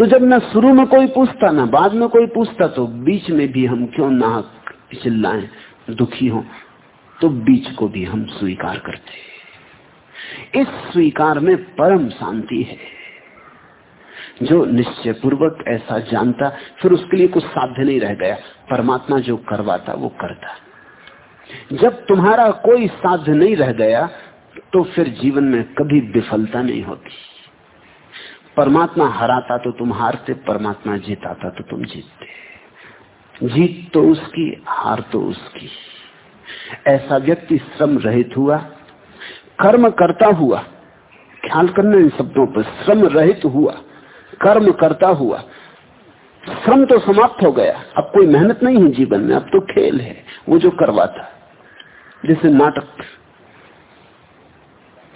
तो जब ना शुरू में कोई पूछता, ना बाद में कोई पूछता तो बीच में भी हम क्यों नाहक चिल्लाए दुखी हो तो बीच को भी हम स्वीकार करते इस स्वीकार में परम शांति है। जो निश्चय पूर्वक ऐसा जानता, फिर उसके लिए कुछ साध्य नहीं रह गया। परमात्मा जो करवाता, वो करता। जब तुम्हारा कोई साध्य नहीं रह गया तो फिर जीवन में कभी विफलता नहीं होती। परमात्मा हराता तो तुम हारते, परमात्मा जीताता तो तुम जीतते। जीत तो उसकी, हार तो उसकी। ऐसा व्यक्ति श्रम रहित हुआ, कर्म करता हुआ, ख्याल करना इन शब्दों पर, श्रम रहित हुआ, कर्म करता हुआ, श्रम तो समाप्त हो गया। अब कोई मेहनत नहीं है जीवन में, अब तो खेल है, वो जो करवाता। जैसे नाटक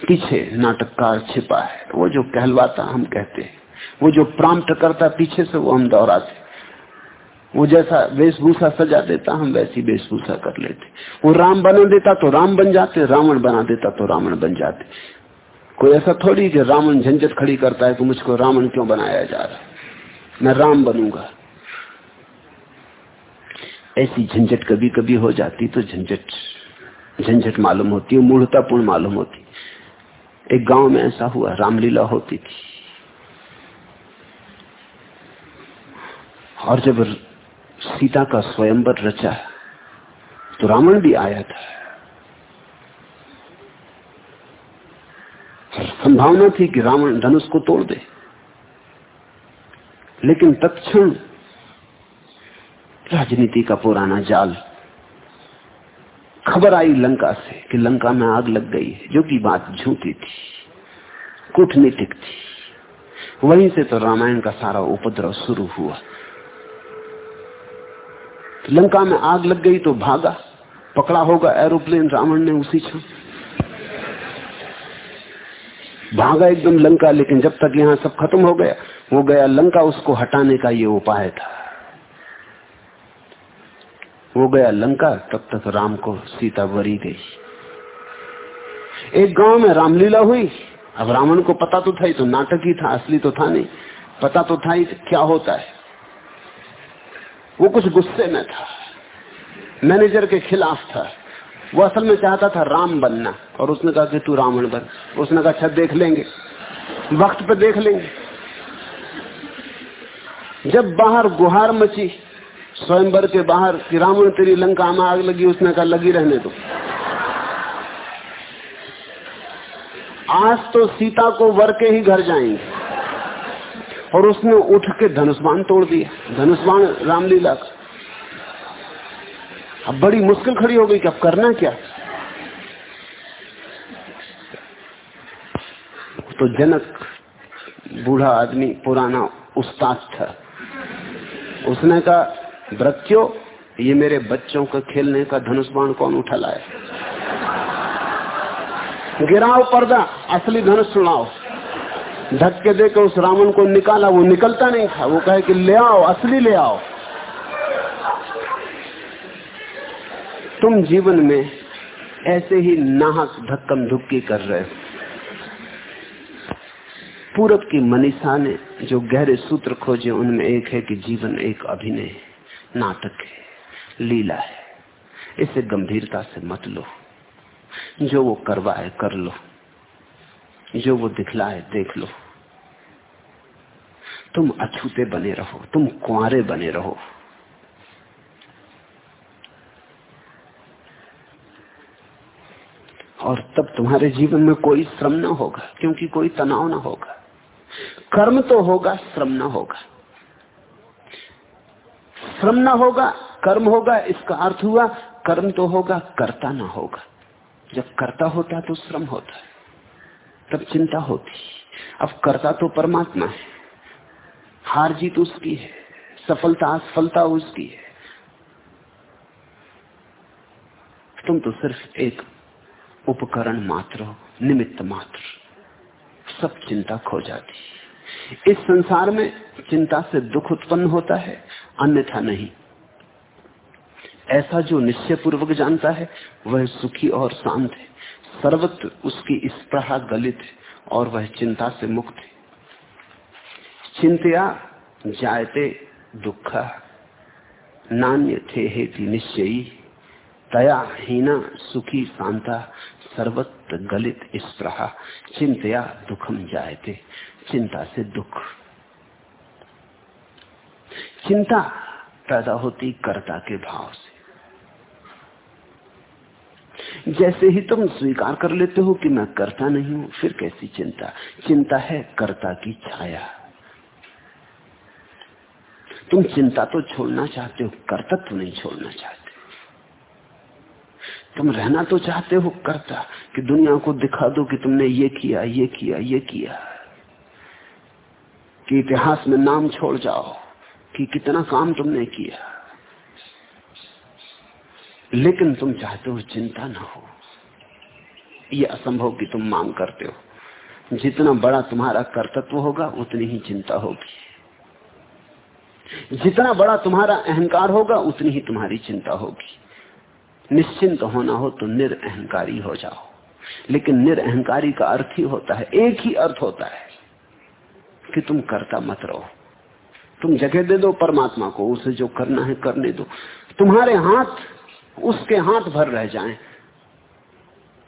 पीछे नाटककार छिपा है। वो जो कहलवाता हम कहते हैं। वो जो प्रांत करता पीछे से वो हम दोहराते वो जैसा वेशभूषा सजा देता, हम वैसी वेशभूषा कर लेते वो राम बना देता तो राम बन जाते, रावण बना देता तो रावण बन जाते। कोई ऐसा थोड़ी कि रावण झंझट खड़ी करता है कि मुझको रावण क्यों बनाया जा रहा है? मैं राम बनूँगा। ऐसी झंझट कभी कभी हो जाती तो झंझट झंझट मालूम होती है मूर्तापूर्ण मालूम होती। एक गाँव में ऐसा हुआ, रामलीला होती थी। और जब सीता का स्वयंवर रचा तो रावण भी आया था। संभावना थी कि रावण धनुष को तोड़ दे। लेकिन तत्क्षण राजनीति का पुराना जाल खबर आई लंका से कि लंका में आग लग गई है, जो कि बात झूठी थी, कूटनीतिक थी। वहीं से तो रामायण का सारा उपद्रव शुरू हुआ। लंका में आग लग गई तो भागा, पकड़ा होगा एरोप्लेन, रावण ने उसी क्षण। भागा एकदम लंका, लेकिन जब तक यहाँ सब खत्म हो गया, वो गया लंका, उसको हटाने का ये उपाय था। वो गया लंका, तब तक राम को सीता वरी गई। एक गाँव में रामलीला हुई। अब रावण को पता तो था ही तो नाटक ही था, असली तो था नहीं। पता तो था ही क्या होता है। वो कुछ गुस्से में था। मैनेजर के खिलाफ था। वो असल में चाहता था राम बनना, और उसने कहा कि तू रावण बन। उसने कहा अच्छा देख लेंगे। वक्त पे देख लेंगे। जब बाहर गुहार मची स्वयंवर के बाहर कि रावण तेरी लंका में आग लगी, उसने कहा, लगी रहने दो। आज तो सीता को वर के ही घर जाएँगे। और उसने उठ के धनुष्बाण तोड़ दिया। धनुष्बाण रामलीला का। अब बड़ी मुश्किल खड़ी हो गई कि अब करना क्या? तो जनक, बूढ़ा आदमी, पुराना उस्ताद था। उसने कहा वृक्षो ये मेरे बच्चों का खेलने का धनुष बाण कौन उठा लाया गिराओ पर्दा, असली धनुष सुनाओ। धक्के देकर उस रावण को निकाला, वो निकलता नहीं था। वो कहे कि ले आओ, असली ले आओ। तुम जीवन में ऐसे ही नाहक, धक्कम धुक्की कर रहे हो। पूरब की मनीषा ने जो गहरे सूत्र खोजे, उनमें एक है कि जीवन एक अभिनय। है नाटक है, लीला है। इसे गंभीरता से मत लो। जो वो करवाए, कर लो। जो वो दिखलाए, देख लो। तुम अछूते बने रहो, तुम कुआरे बने रहो। और तब तुम्हारे जीवन में कोई श्रम ना होगा, क्योंकि कोई तनाव ना होगा। कर्म तो होगा, श्रम ना होगा। श्रम ना होगा, कर्म होगा, इसका अर्थ हुआ, कर्म तो होगा, कर्ता ना होगा। जब कर्ता होता तो श्रम होता है, तब चिंता होती अब कर्ता तो परमात्मा है, हार जीत उसकी है, सफलता, असफलता उसकी है। तुम तो सिर्फ़ एक उपकरण मात्र हो, निमित्त मात्र। सब चिंता खो जाती है। इस संसार में चिंता से दुख उत्पन्न होता है अन्यथा नहीं। ऐसा जो निश्चय पूर्वक जानता है, वह सुखी और शांत है। सर्वत्र उसकी स्प्रहा गलित है और वह चिंता से मुक्त है। चिंतया जायते दुख, नान्य थे हेति निश्चयी। तया हीना, सुखी, शांता, सर्वत्र गलित स्प्रहा। चिंतया दुखम जायते, चिंता से दुख। चिंता पैदा होती कर्ता के भाव से। जैसे ही तुम स्वीकार कर लेते हो कि मैं करता नहीं हूँ, फिर कैसी चिंता? चिंता है कर्ता की छाया। तुम चिंता तो छोड़ना चाहते हो, कर्तत्व नहीं छोड़ना चाहते। तुम रहना तो चाहते हो, करता, कि दुनिया को दिखा दो कि तुमने ये किया ये किया ये किया, कि इतिहास में नाम छोड़ जाओ। कि कितना काम तुमने किया। लेकिन तुम चाहते हो चिंता ना हो। यह असंभव कि तुम मांग करते हो। जितना बड़ा तुम्हारा कर्तत्व होगा, उतनी ही चिंता होगी। जितना बड़ा तुम्हारा अहंकार होगा, उतनी ही तुम्हारी चिंता होगी। निश्चिंत होना हो तो निरअहकारी हो जाओ। लेकिन निरअहकारी का अर्थ ही होता है, एक ही अर्थ होता है कि तुम करता मत रहो। तुम जगह दे दो, परमात्मा को, उसे जो करना है करने दो। तुम्हारे हाथ, उसके हाथ भर रह जाएँ।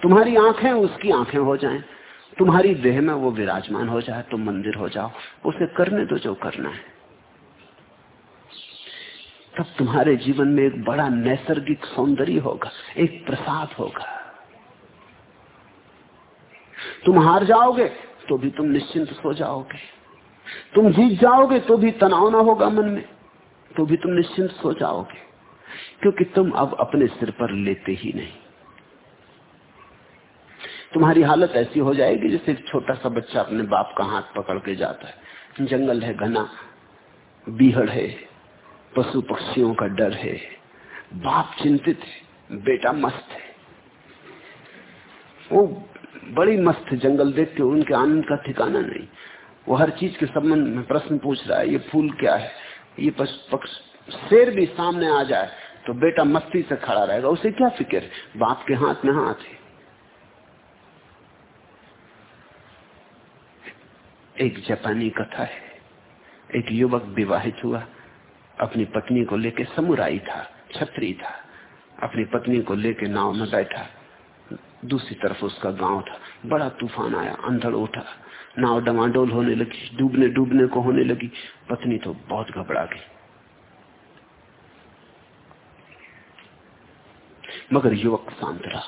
तुम्हारी आँखें, उसकी आँखें हो जाएँ। तुम्हारी देह में वो विराजमान हो जाए, तुम मंदिर हो जाओ। उसे करने दो जो करना है। तब तुम्हारे जीवन में एक बड़ा नैसर्गिक सौंदर्य होगा, एक प्रसाद होगा। तुम हार जाओगे तो भी तुम निश्चिंत सो जाओगे। तुम जीत जाओगे तो भी तनाव ना होगा मन में तो भी तुम निश्चिंत सो जाओगे, क्योंकि तुम अब अपने सिर पर लेते ही नहीं। तुम्हारी हालत ऐसी हो जाएगी जैसे एक छोटा सा बच्चा अपने बाप का हाथ पकड़ के जाता है। जंगल है, घना, बीहड़ है, पशु पक्षियों का डर है, बाप चिंतित है, बेटा मस्त है। वो बड़ी मस्त जंगल देख के उनके आनंद का ठिकाना नहीं। वो हर चीज़ के संबंध में प्रश्न पूछ रहा है, ये फूल क्या है? ये पक्ष, शेर भी सामने आ जाए तो बेटा मस्ती से खड़ा रहेगा। उसे क्या फ़िक्र? बाप के हाथ में हाथ है। एक जापानी कथा है। एक युवक विवाहित हुआ। अपनी पत्नी को लेके समुराई था, छत्री था। अपनी पत्नी को लेके नाव में बैठा। दूसरी तरफ़ उसका गाँव था। बड़ा तूफ़ान आया, अंधड़ उठा। नाव डमाडोल होने लगी, डूबने डूबने को होने लगी, पत्नी तो बहुत घबरा गई। मगर युवक शांत रहा।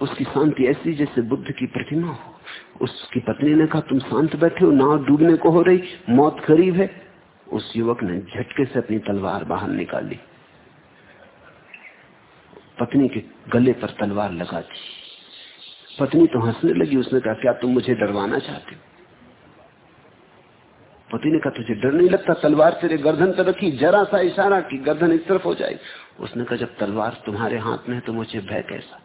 उसकी शांति ऐसी जैसे बुद्ध की प्रतिमा हो। उसकी पत्नी ने कहा, तुम शांत बैठे हो, नाव डूबने को हो रही, मौत करीब है। उस युवक ने झटके से अपनी तलवार बाहर निकाली। पत्नी के गले पर तलवार लगा दी। पत्नी तो हंसने लगी, उसने कहा, क्या तुम मुझे डरवाना चाहते हो? पति ने कहा, तुझे डर नहीं लगता? तलवार तेरे गर्दन पर रखी, जरा सा इशारा की, गर्दन इस तरफ़ हो जाए। उसने कहा, जब तलवार तुम्हारे हाथ में है तो मुझे भय कैसा?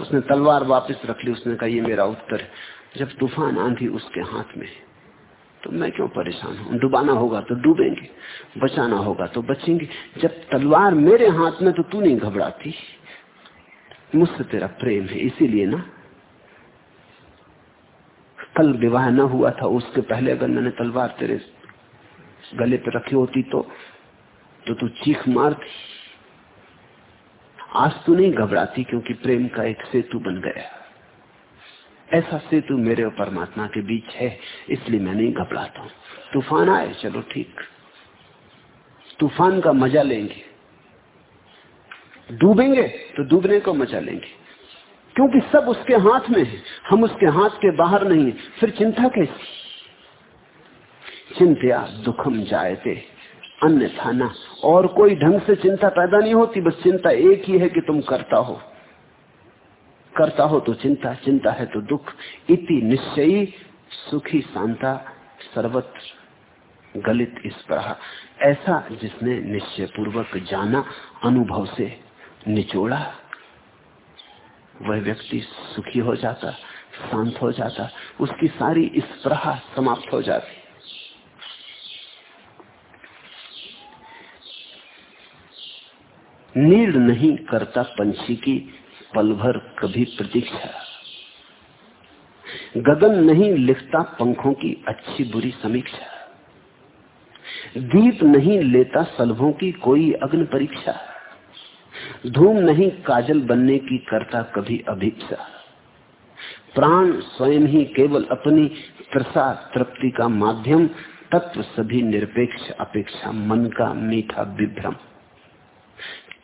उसने तलवार वापस रख ली, उसने कहा, ये मेरा उत्तर जब तूफ़ान आंधी उसके हाथ में है तो मैं क्यों परेशान हूँ? डुबाना होगा तो डूबेंगे, बचाना होगा तो बचेंगे। जब तलवार मेरे हाथ में तो तू नहीं घबराती। मुझसे तेरा प्रेम है, इसीलिए ना कल विवाह न हुआ था, उसके पहले अगर मैंने तलवार तेरे गले पे रखी होती तो तो तू चीख मारती। आज तू नहीं घबराती क्योंकि प्रेम का एक सेतु बन गया। ऐसा सेतु मेरे और परमात्मा के बीच है, इसलिए मैं नहीं घबराता हूँ। तूफ़ान आए, चलो ठीक। तूफ़ान का मज़ा लेंगे। डूबेंगे तो डूबने को मज़ा लेंगे। क्योंकि सब उसके हाथ में है। हम उसके हाथ के बाहर नहीं है। फिर चिंता कैसी? चिंत्या दुखम जायते। अन्य थाना और कोई ढंग से चिंता पैदा नहीं होती, बस चिंता एक ही है कि तुम करता हो। करता हो तो चिंता चिंता है तो दुख। इति निश्चयी सुखी शांता सर्वत्र गलित इस पर ऐसा जिसने निश्चय पूर्वक जाना, अनुभव से निचोड़ा। वह व्यक्ति सुखी हो जाता, शांत हो जाता, उसकी सारी स्प्रहा समाप्त हो जाती। नीड नहीं करता पंछी की, पल भर कभी प्रतीक्षा। गगन नहीं लिखता पंखों की अच्छी बुरी समीक्षा। दीप नहीं लेता सलभों की कोई अग्न परीक्षा। धूम नहीं काजल बनने की करता कभी अभिक्षा प्राण स्वयं ही केवल अपनी त्रसा तृप्ति का माध्यम, तत्व सभी निरपेक्ष अपेक्षा, मन का मीठा विभ्रम।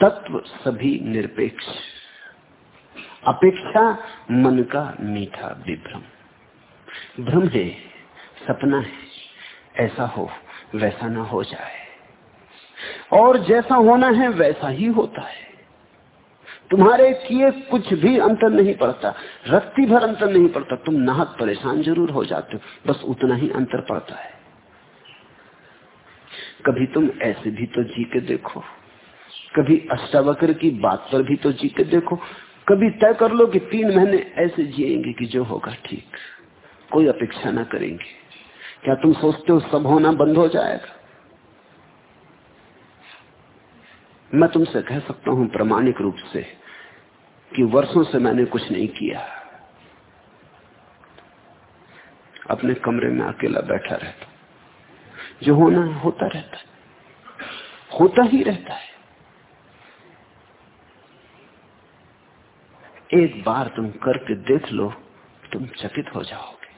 तत्व सभी निरपेक्ष अपेक्षा, मन का मीठा विभ्रम। भ्रम है, सपना है, ऐसा हो, वैसा ना हो जाए। और जैसा होना है वैसा ही होता है। तुम्हारे किए कुछ भी अंतर नहीं पड़ता, रत्ती भर अंतर नहीं पड़ता, तुम नाहक परेशान ज़रूर हो जाते हो, बस उतना ही अंतर पड़ता है। कभी तुम ऐसे भी तो जी के देखो, कभी अष्टावक्र की बात पर भी तो जी के देखो, कभी तय कर लो कि तीन महीने ऐसे जिएँगे कि जो होगा ठीक, कोई अपेक्षा ना करेंगे। क्या तुम सोचते हो सब होना बंद हो जाएगा? मैं तुमसे कह सकता हूँ प्रमाणिक रूप से कि वर्षों से मैंने कुछ नहीं किया। अपने कमरे में अकेला बैठा रहता। जो होना होता रहता होता ही रहता है। एक बार तुम करके देख लो, तुम चकित हो जाओगे।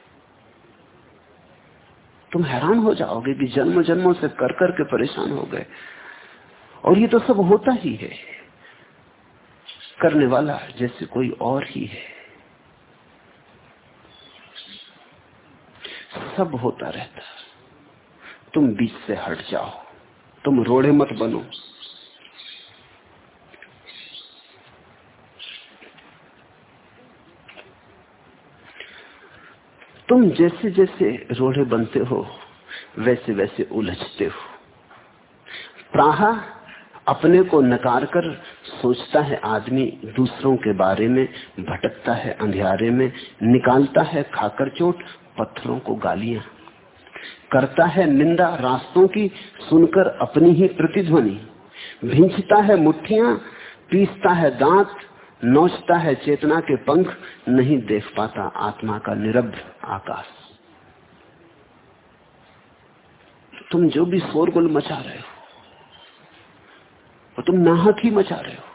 तुम हैरान हो जाओगे कि जन्म जन्मों से कर कर के परेशान हो गए। और ये तो सब होता ही है। करने वाला जैसे कोई और ही है। सब होता रहता। तुम बीच से हट जाओ। तुम रोड़े मत बनो। तुम जैसे जैसे रोड़े बनते हो, वैसे वैसे उलझते हो। प्राहा अपने को नकार कर सोचता है आदमी दूसरों के बारे में, भटकता है अंधेरे में, निकालता है खाकर चोट, पत्थरों को गालियाँ। करता है निंदा रास्तों की सुनकर अपनी ही प्रतिध्वनि। भिंचता है मुठ्ठियाँ पीसता है दांत, नोचता है चेतना के पंख, नहीं देख पाता आत्मा का निरभ्र आकाश। तुम जो भी शोरगुल मचा रहे हो और तुम नाहक ही मचा रहे हो।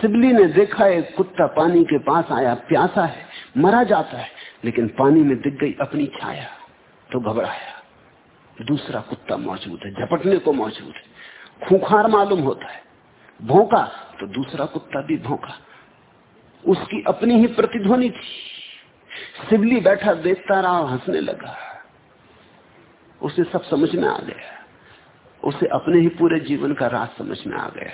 सिबली ने देखा एक कुत्ता पानी के पास आया, प्यासा है, मरा जाता है, लेकिन पानी में दिख गई अपनी छाया तो घबराया। दूसरा कुत्ता मौजूद है, झपटने को मौजूद है। खूंखार मालूम होता है। भौंका तो दूसरा कुत्ता भी भौंका। उसकी अपनी ही प्रतिध्वनि थी। सिबली बैठा, देखता रहा, हंसने लगा। उसे सब समझ में आ गया। उसे अपने ही पूरे जीवन का राज समझ में आ गया।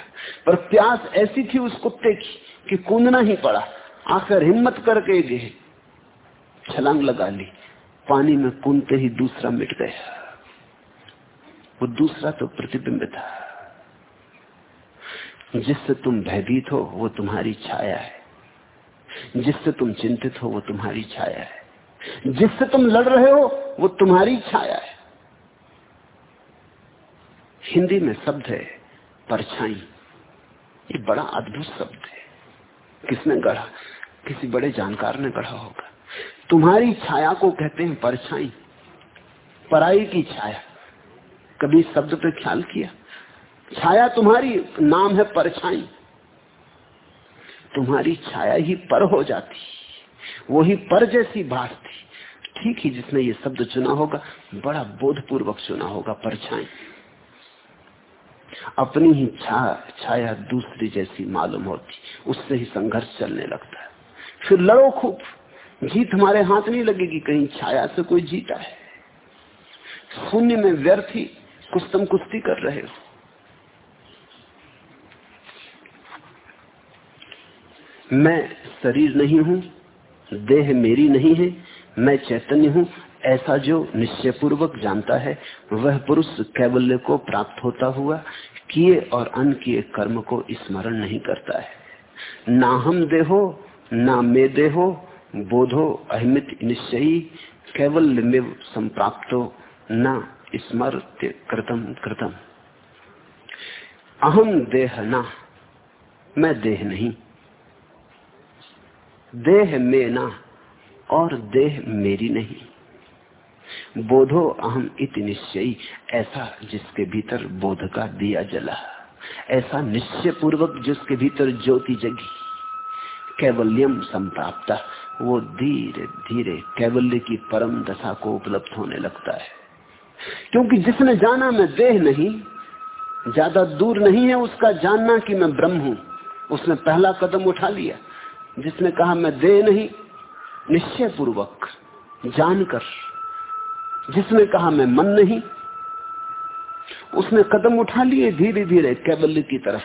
पर प्यास ऐसी थी उस कुत्ते की कि कूदना ही पड़ा। आखिर हिम्मत करके गए। छलांग लगा ली। पानी में कूदते ही दूसरा मिट गया। वो दूसरा तो प्रतिबिंब था। जिससे तुम भयभीत हो, वो तुम्हारी छाया है। जिससे तुम चिंतित हो, वो तुम्हारी छाया है। जिससे तुम लड़ रहे हो, वो तुम्हारी छाया है। हिंदी में शब्द है, परछाई। ये बड़ा अद्भुत शब्द है। किसने गढ़ा? किसी बड़े जानकार ने गढ़ा होगा। तुम्हारी छाया को कहते हैं परछाई। पराई की छाया। कभी शब्द पे ख्याल किया? छाया तुम्हारी नाम है परछाई। तुम्हारी छाया ही पर हो जाती। वो ही पर जैसी थी। ठीक ही जिसने ये शब्द चुना होगा, बड़ा बोधपूर्वक चुना होगा परछाई। अपनी ही छा, छाया दूसरी जैसी मालूम होती। उससे ही संघर्ष चलने लगता है। फिर लड़ो खूब। जीत हमारे हाथ नहीं लगेगी, कहीं छाया से कोई जीता है। शून्य में व्यर्थ ही कुछ तुम कुश्ती कर रहे हो। मैं शरीर नहीं हूँ, देह मेरी नहीं है, मैं चैतन्य हूँ। ऐसा जो निश्चय पूर्वक जानता है, वह पुरुष कैवल्य को प्राप्त होता हुआ किए और अन किए कर्म को स्मरण नहीं करता है। ना हम देहो, ना मे देहो, बोधो अहमित निश्चयी, केवल में संप्राप्तो, न स्मर्त्य कृतम कृतम। अहम देह ना, मैं देह नहीं। देह में ना, और देह मेरी नहीं। बोधो अहम इति निश्चयी। ऐसा जिसके भीतर बोध का दिया जला। ऐसा निश्चय पूर्वक जिसके भीतर ज्योति जगी। कैवल्यम संप्राप्ता। वो धीरे धीरे कैवल्य की परम दशा को उपलब्ध होने लगता है। क्योंकि जिसने जाना मैं देह नहीं, ज़्यादा दूर नहीं है उसका जानना कि मैं ब्रह्म हूँ। उसने पहला कदम उठा लिया। जिसने कहा मैं देह नहीं निश्चय पूर्वक जानकर जिसने कहा मैं मन नहीं, उसने कदम उठा लिए धीरे धीरे कैबल्य की तरफ़।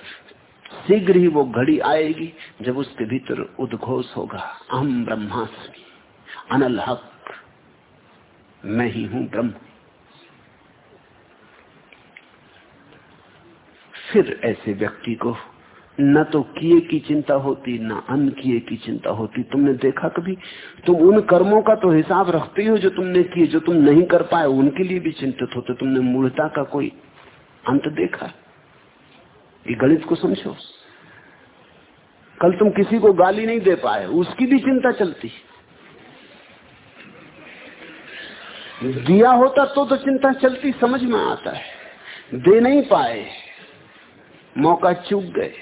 शीघ्र ही वो घड़ी आएगी जब उसके भीतर उद्घोष होगा। अहम ब्रह्मास्मि। अनल हक। मैं ही हूँ ब्रह्म। फिर ऐसे व्यक्ति को न तो किए की चिंता होती, न अन किए की चिंता होती। तुमने देखा कभी? तुम उन कर्मों का तो हिसाब रखते हो जो तुमने किए, जो तुम नहीं कर पाए, उनके लिए भी चिंतित होते। तुमने मूर्ता का कोई अंत देखा? ये गणित को समझो। कल तुम किसी को गाली नहीं दे पाए, उसकी भी चिंता चलती। दिया होता तो तो चिंता चलती, समझ में आता है। दे नहीं पाए, मौका चूक गए।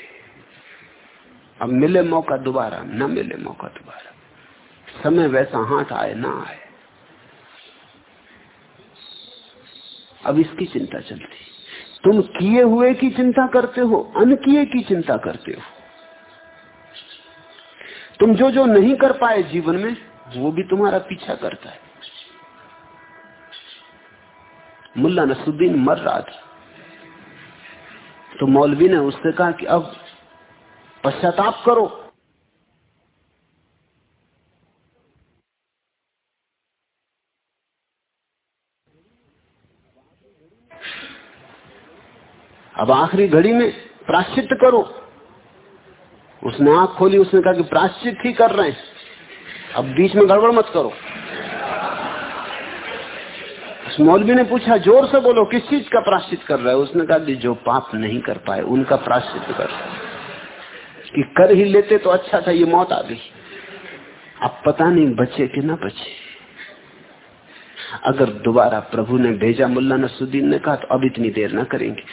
अब मिले मौका दोबारा, न मिले मौका दोबारा। समय वैसा हाथ आए, ना आए। अब इसकी चिंता चलती। तुम किए हुए की चिंता करते हो अन किए की चिंता करते हो। तुम जो जो नहीं कर पाए जीवन में, वो भी तुम्हारा पीछा करता है। मुल्ला नसुद्दीन मर रहा था। तो मौलवी ने उससे कहा कि अब पश्चाताप करो। अब आखिरी घड़ी में प्राश्चित करो। उसने आँख खोली, उसने कहा कि प्राश्चित ही कर रहे हैं। अब बीच में गड़बड़ मत करो। उस मौलवी ने पूछा, ज़ोर से बोलो, किस चीज़ का प्राश्चित कर रहा है? उसने कहा कि जो पाप नहीं कर पाए, उनका प्राश्चित कर। रहा कि कर ही लेते तो अच्छा था, ये मौत आ गई। अब पता नहीं बचे कि ना बचे। अगर दोबारा प्रभु ने भेजा, मुल्ला नसुद्दीन ने कहा तो अब इतनी देर ना करेंगे।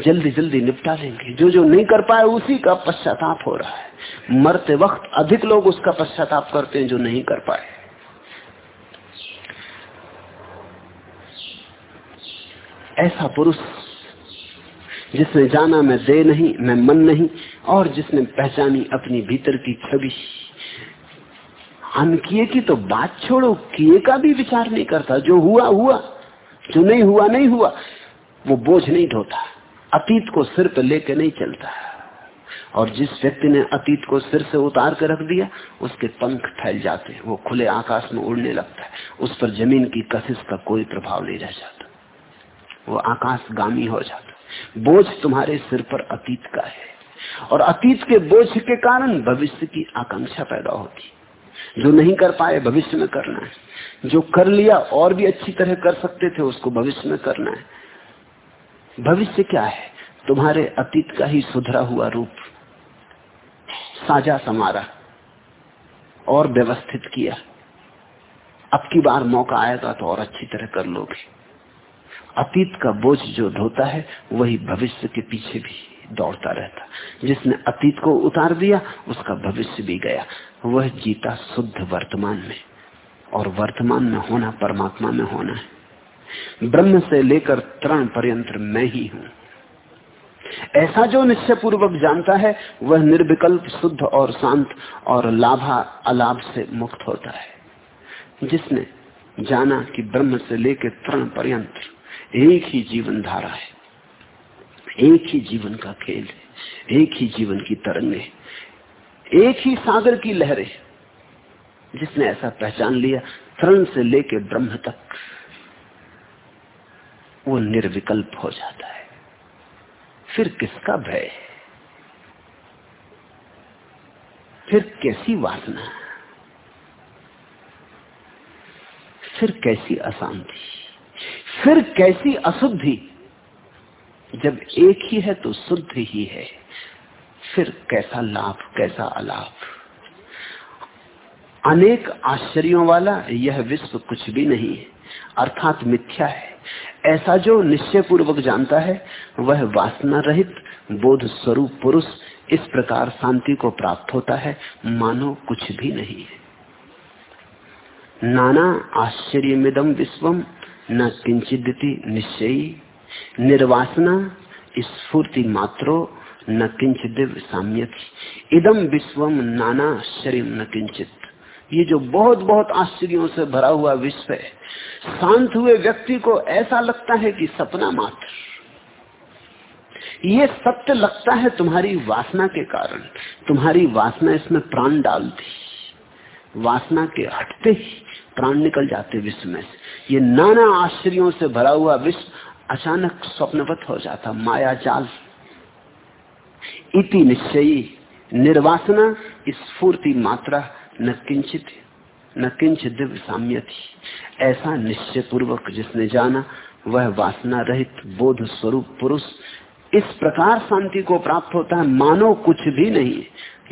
जल्दी जल्दी निपटा लेंगे। जो जो नहीं कर पाए, उसी का पश्चाताप हो रहा है। मरते वक्त अधिक लोग उसका पश्चाताप करते हैं जो नहीं कर पाए। ऐसा पुरुष, जिसने जाना मैं दे नहीं, मैं मन नहीं और जिसने पहचानी अपनी भीतर की छवि। अन किए की तो बात छोड़ो, किए का भी विचार नहीं करता। जो हुआ हुआ। जो नहीं हुआ नहीं हुआ। वो बोझ नहीं ढोता। अतीत को सिर पर लेके नहीं चलता। और जिस व्यक्ति ने अतीत को सिर से उतार कर रख दिया, उसके पंख फैल जाते वो खुले आकाश में उड़ने लगता है। उस पर ज़मीन की कशिश का कोई प्रभाव नहीं रह जाता। वो आकाश गामी हो जाता बोझ तुम्हारे सिर पर अतीत का है। और अतीत के बोझ के कारण भविष्य की आकांक्षा पैदा होती। जो नहीं कर पाए, भविष्य में करना है। जो कर लिया, और भी अच्छी तरह कर सकते थे, उसको भविष्य में करना है। भविष्य क्या है? तुम्हारे अतीत का ही सुधरा हुआ रूप। साझा समारा। और व्यवस्थित किया। अब की बार मौका आएगा तो और अच्छी तरह कर लोगे। अतीत का बोझ जो ढोता है, वही भविष्य के पीछे भी। दौड़ता रहता। जिसने अतीत को उतार दिया, उसका भविष्य भी गया। वह जीता शुद्ध वर्तमान में। और वर्तमान में होना परमात्मा में होना है। ब्रह्म से लेकर तरण पर्यंत मैं ही हूँ। ऐसा जो निश्चय पूर्वक जानता है, वह निर्विकल्प, शुद्ध और शांत और लाभा, अलाभ से मुक्त होता है। जिसने जाना कि ब्रह्म से लेकर तरण पर्यंत एक ही जीवन धारा है। एक ही जीवन का खेल है, एक ही जीवन की तरंगे एक ही सागर की लहरें जिसने ऐसा पहचान लिया तरण से लेके ब्रह्म तक, वो निर्विकल्प हो जाता है। फिर किसका भय फिर कैसी वासना फिर कैसी अशांति? फिर कैसी अशुद्धि? जब एक ही है तो शुद्ध ही है। फिर कैसा लाभ, कैसा अलाभ? अनेक आश्चर्यों वाला यह विश्व कुछ भी नहीं है। अर्थात मिथ्या है। ऐसा जो निश्चय पूर्वक जानता है, वह वासना रहित, बोध स्वरूप पुरुष इस प्रकार शांति को प्राप्त होता है, मानो कुछ भी नहीं है। नाना आश्चर्य मिदम विश्वम न किंचिदति निश्चयी। निर्वासना, स्फूर्ति मात्रो, न किंचिदिव साम्य इदम विश्वम नाना आश्चर्य न किंचित। ये जो बहुत बहुत आश्चर्यों से भरा हुआ विश्व है, शांत हुए व्यक्ति को ऐसा लगता है कि सपना मात्र। ये सत्य लगता है तुम्हारी वासना के कारण। तुम्हारी वासना इसमें प्राण डालती, वासना के हटते ही प्राण निकल जाते विश्व में ये नाना आश्चर्यों से भरा हुआ विश्व अचानक स्वप्नवत हो जाता, माया जाल। इति निश्चयी, निर्वासना स्फूर्ति मात्रा न किंचित, न किंच दिव्य साम्य थी ऐसा निश्चय पूर्वक जिसने जाना, वह वासना रहित बोध स्वरूप पुरुष इस प्रकार शांति को प्राप्त होता है, मानो कुछ भी नहीं।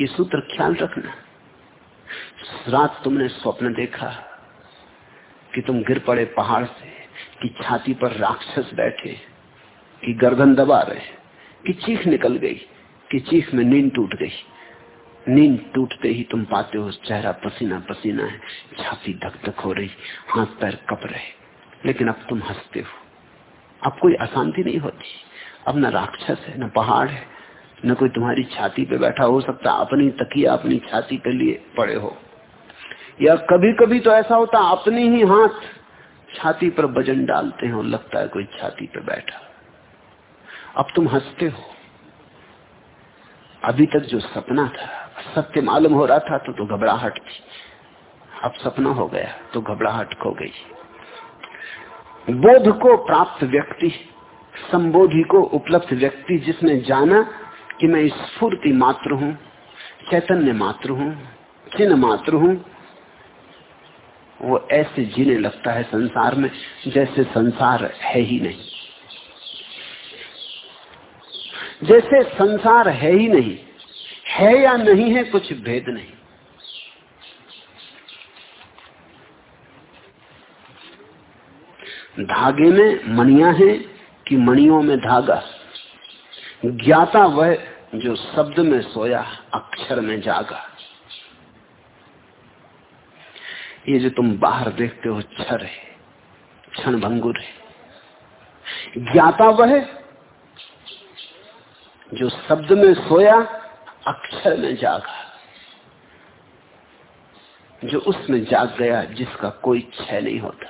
ये सूत्र ख्याल रखना। रात तुमने स्वप्न देखा कि तुम गिर पड़े पहाड़ से कि छाती पर राक्षस बैठे, कि गर्दन दबा रहे, कि चीख निकल गई, कि चीख में नींद टूट गई। नींद टूटते ही तुम पाते हो चेहरा पसीना पसीना है, छाती धक धक हो रही, हाथ पैर कप रहे। लेकिन अब तुम हँसते हो। अब कोई अशांति नहीं होती। अब न राक्षस है, न पहाड़ है, न कोई तुम्हारी छाती पे बैठा हो सकता, अपनी तकिया अपनी छाती के लिए पड़े हो। या कभी कभी तो ऐसा होता, अपने ही हाथ छाती पर वज़न डालते हैं और लगता है कोई छाती पर बैठा। अब तुम हँसते हो। अभी तक जो सपना था, सत्य मालूम हो रहा था तो तो घबराहट थी। अब सपना हो गया तो घबराहट खो गई। बोध को प्राप्त व्यक्ति, संबोधि को उपलब्ध व्यक्ति जिसने जाना कि मैं स्फूर्ति मात्र हूँ, चैतन्य मात्र हूँ, चिन्ह मात्र हूँ वो ऐसे जीने लगता है संसार में जैसे संसार है ही नहीं। जैसे संसार है ही नहीं, है या नहीं है कुछ भेद नहीं। धागे में मणिया है कि मणियों में धागा। ज्ञाता वह जो शब्द में सोया, अक्षर में जागा। ये जो तुम बाहर देखते हो क्षर है, क्षण भंगुर है, ज्ञाता वह जो शब्द में सोया, अक्षर में जागा, जो उसमें जाग गया जिसका कोई क्षय नहीं होता।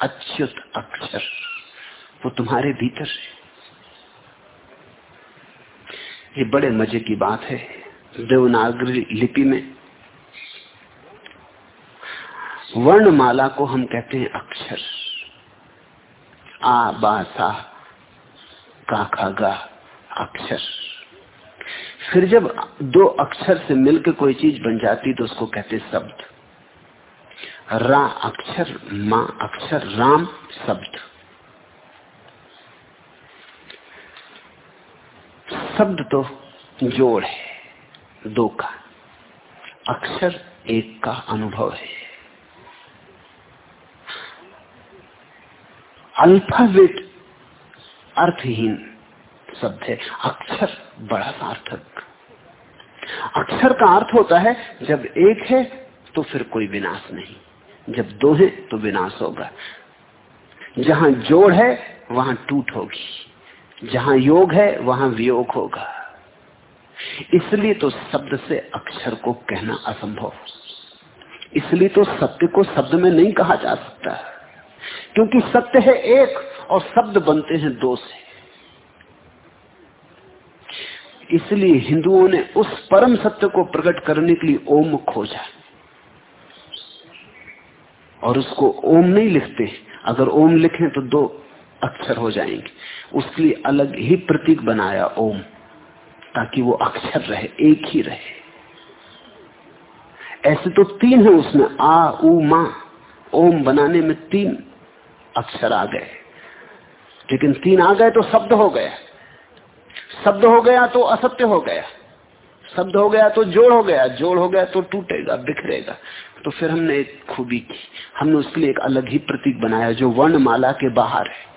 अच्युत अक्षर, वो तुम्हारे भीतर है। ये बड़े मज़े की बात है, देवनागरी लिपि में वर्णमाला को हम कहते हैं अक्षर। आ, बा, सा, का, खा, गा, अक्षर। फिर जब दो अक्षर से मिलकर कोई चीज़ बन जाती तो उसको कहते शब्द। रा, अक्षर, माँ, अक्षर, राम, शब्द। शब्द तो जोड़ है, दो का। अक्षर एक का अनुभव है। अल्फ़ाबेट अर्थहीन शब्द है, अक्षर बड़ा सार्थक। अक्षर का अर्थ होता है, जब एक है तो फिर कोई विनाश नहीं। जब दो है तो विनाश होगा। जहाँ जोड़ है, वहाँ टूट होगी। जहाँ योग है, वहाँ वियोग होगा। इसलिए तो शब्द से अक्षर को कहना असंभव। इसलिए तो सत्य को शब्द में नहीं कहा जा सकता। क्योंकि सत्य है एक और शब्द बनते हैं दो से। इसलिए हिंदुओं ने उस परम सत्य को प्रकट करने के लिए ओम खोजा। और उसको ओम नहीं लिखते। अगर ओम लिखें तो दो अक्षर हो जाएँगे। उसके लिए अलग ही प्रतीक बनाया ओम, ताकि वो अक्षर रहे, एक ही रहे। ऐसे तो तीन है उसमें, आ, उ, मा। ओम बनाने में तीन अक्षर आ गए। लेकिन तीन आ गए तो शब्द हो गया। शब्द हो गया तो असत्य हो गया। शब्द हो गया तो जोड़ हो गया। जोड़ हो गया तो टूटेगा, बिखरेगा। तो फिर हमने एक खूबी की। हमने उसके लिए एक अलग ही प्रतीक बनाया जो वर्णमाला के बाहर है।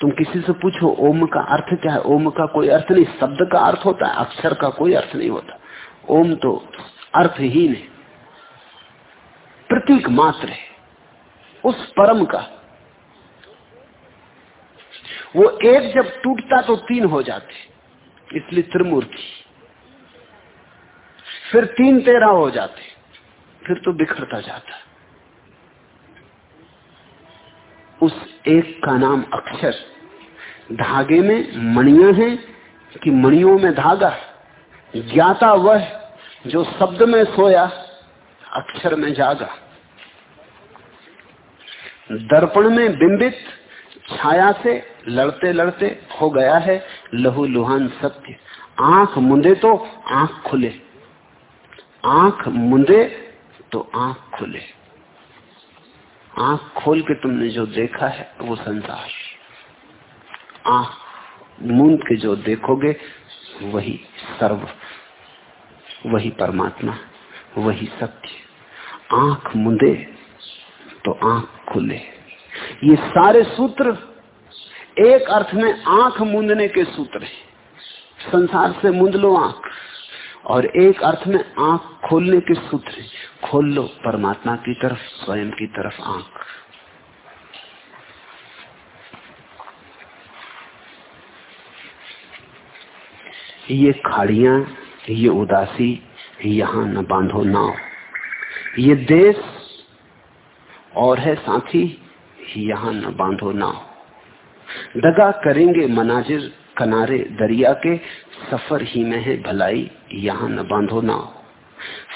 तुम किसी से पूछो, ओम का अर्थ क्या है? ओम का कोई अर्थ नहीं। शब्द का अर्थ होता है, अक्षर का कोई अर्थ नहीं होता। ओम तो अर्थहीन है प्रतीक मात्र है। उस परम का। वो एक जब टूटता तो तीन हो जाते, इसलिए त्रिमूर्ति। फिर तीन तेरह हो जाते, फिर तो बिखरता जाता। उस एक का नाम अक्षर। धागे में मणिया है कि मणियों में धागा। ज्ञाता वह जो शब्द में सोया, अक्षर में जागा। दर्पण में बिंबित छाया से लड़ते लड़ते हो गया है लहू लुहान सत्य। आँख मुंदे तो आँख खुले। आँख मुंदे तो आँख खुले। आँख खोल के तुमने जो देखा है वो संसार। आँख मूंद के जो देखोगे वही सर्व, वही परमात्मा, वही सत्य। आँख मुंदे तो आँख खुले। ये सारे सूत्र एक अर्थ में आँख मूंदने के सूत्र हैं। संसार से मूंद लो आँख और एक अर्थ में आँख खोलने के सूत्र हैं। खोल लो, परमात्मा की तरफ़, स्वयं की तरफ़ आँख। ये खाड़ियाँ, ये उदासी, यहाँ न बांधो नाव। ये देश और है साथी यहाँ न बांधो नाव दगा करेंगे मनाजिर कनारे दरिया के, सफ़र ही में है भलाई यहाँ न बांधो नाव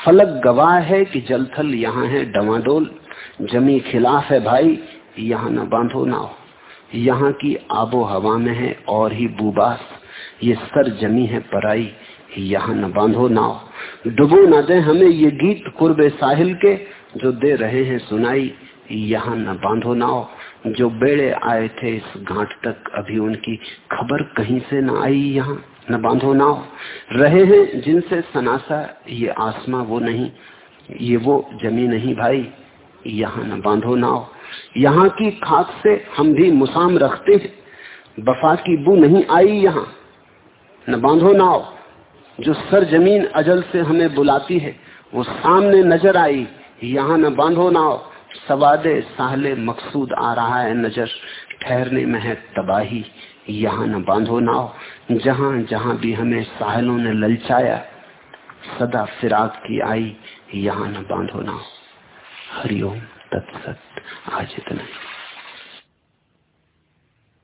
फलक गवाह है कि जलथल यहाँ है डवाडोल, जमी खिलाफ है भाई यहाँ न बांधो नाव यहाँ की आबो हवा में है और ही बुबास, ये सर जमी है पराई यहाँ न बांधो नाव डुबो न दे हमें ये गीत कुर्बे साहिल के, जो दे रहे हैं सुनाई यहाँ न बांधो नाव जो बेड़े आए थे इस घाट तक, अभी उनकी खबर कहीं से न आई यहाँ। न बांधो नाव रहे हैं जिनसे सनासा, ये आसमा वो नहीं, ये वो जमी नहीं भाई। यहाँ न बांधो नाव यहाँ की खाक से हम भी मुसाम रखते हैं। बफा की बू नहीं आई यहाँ। न बांधो नाव जो सर ज़मीन अजल से हमें बुलाती है, वो सामने नज़र आई। यहाँ न बांधो नाव सवादे साहले मकसूद आ रहा है नज़र। ठहरने में है तबाही। यहाँ न बांधो नाव। जहाँ जहाँ भी हमें साहलों ने ललचाया, सदा फिराक की आई, यहाँ न बांधो नाव। हरिओम तत्सत। आज इतना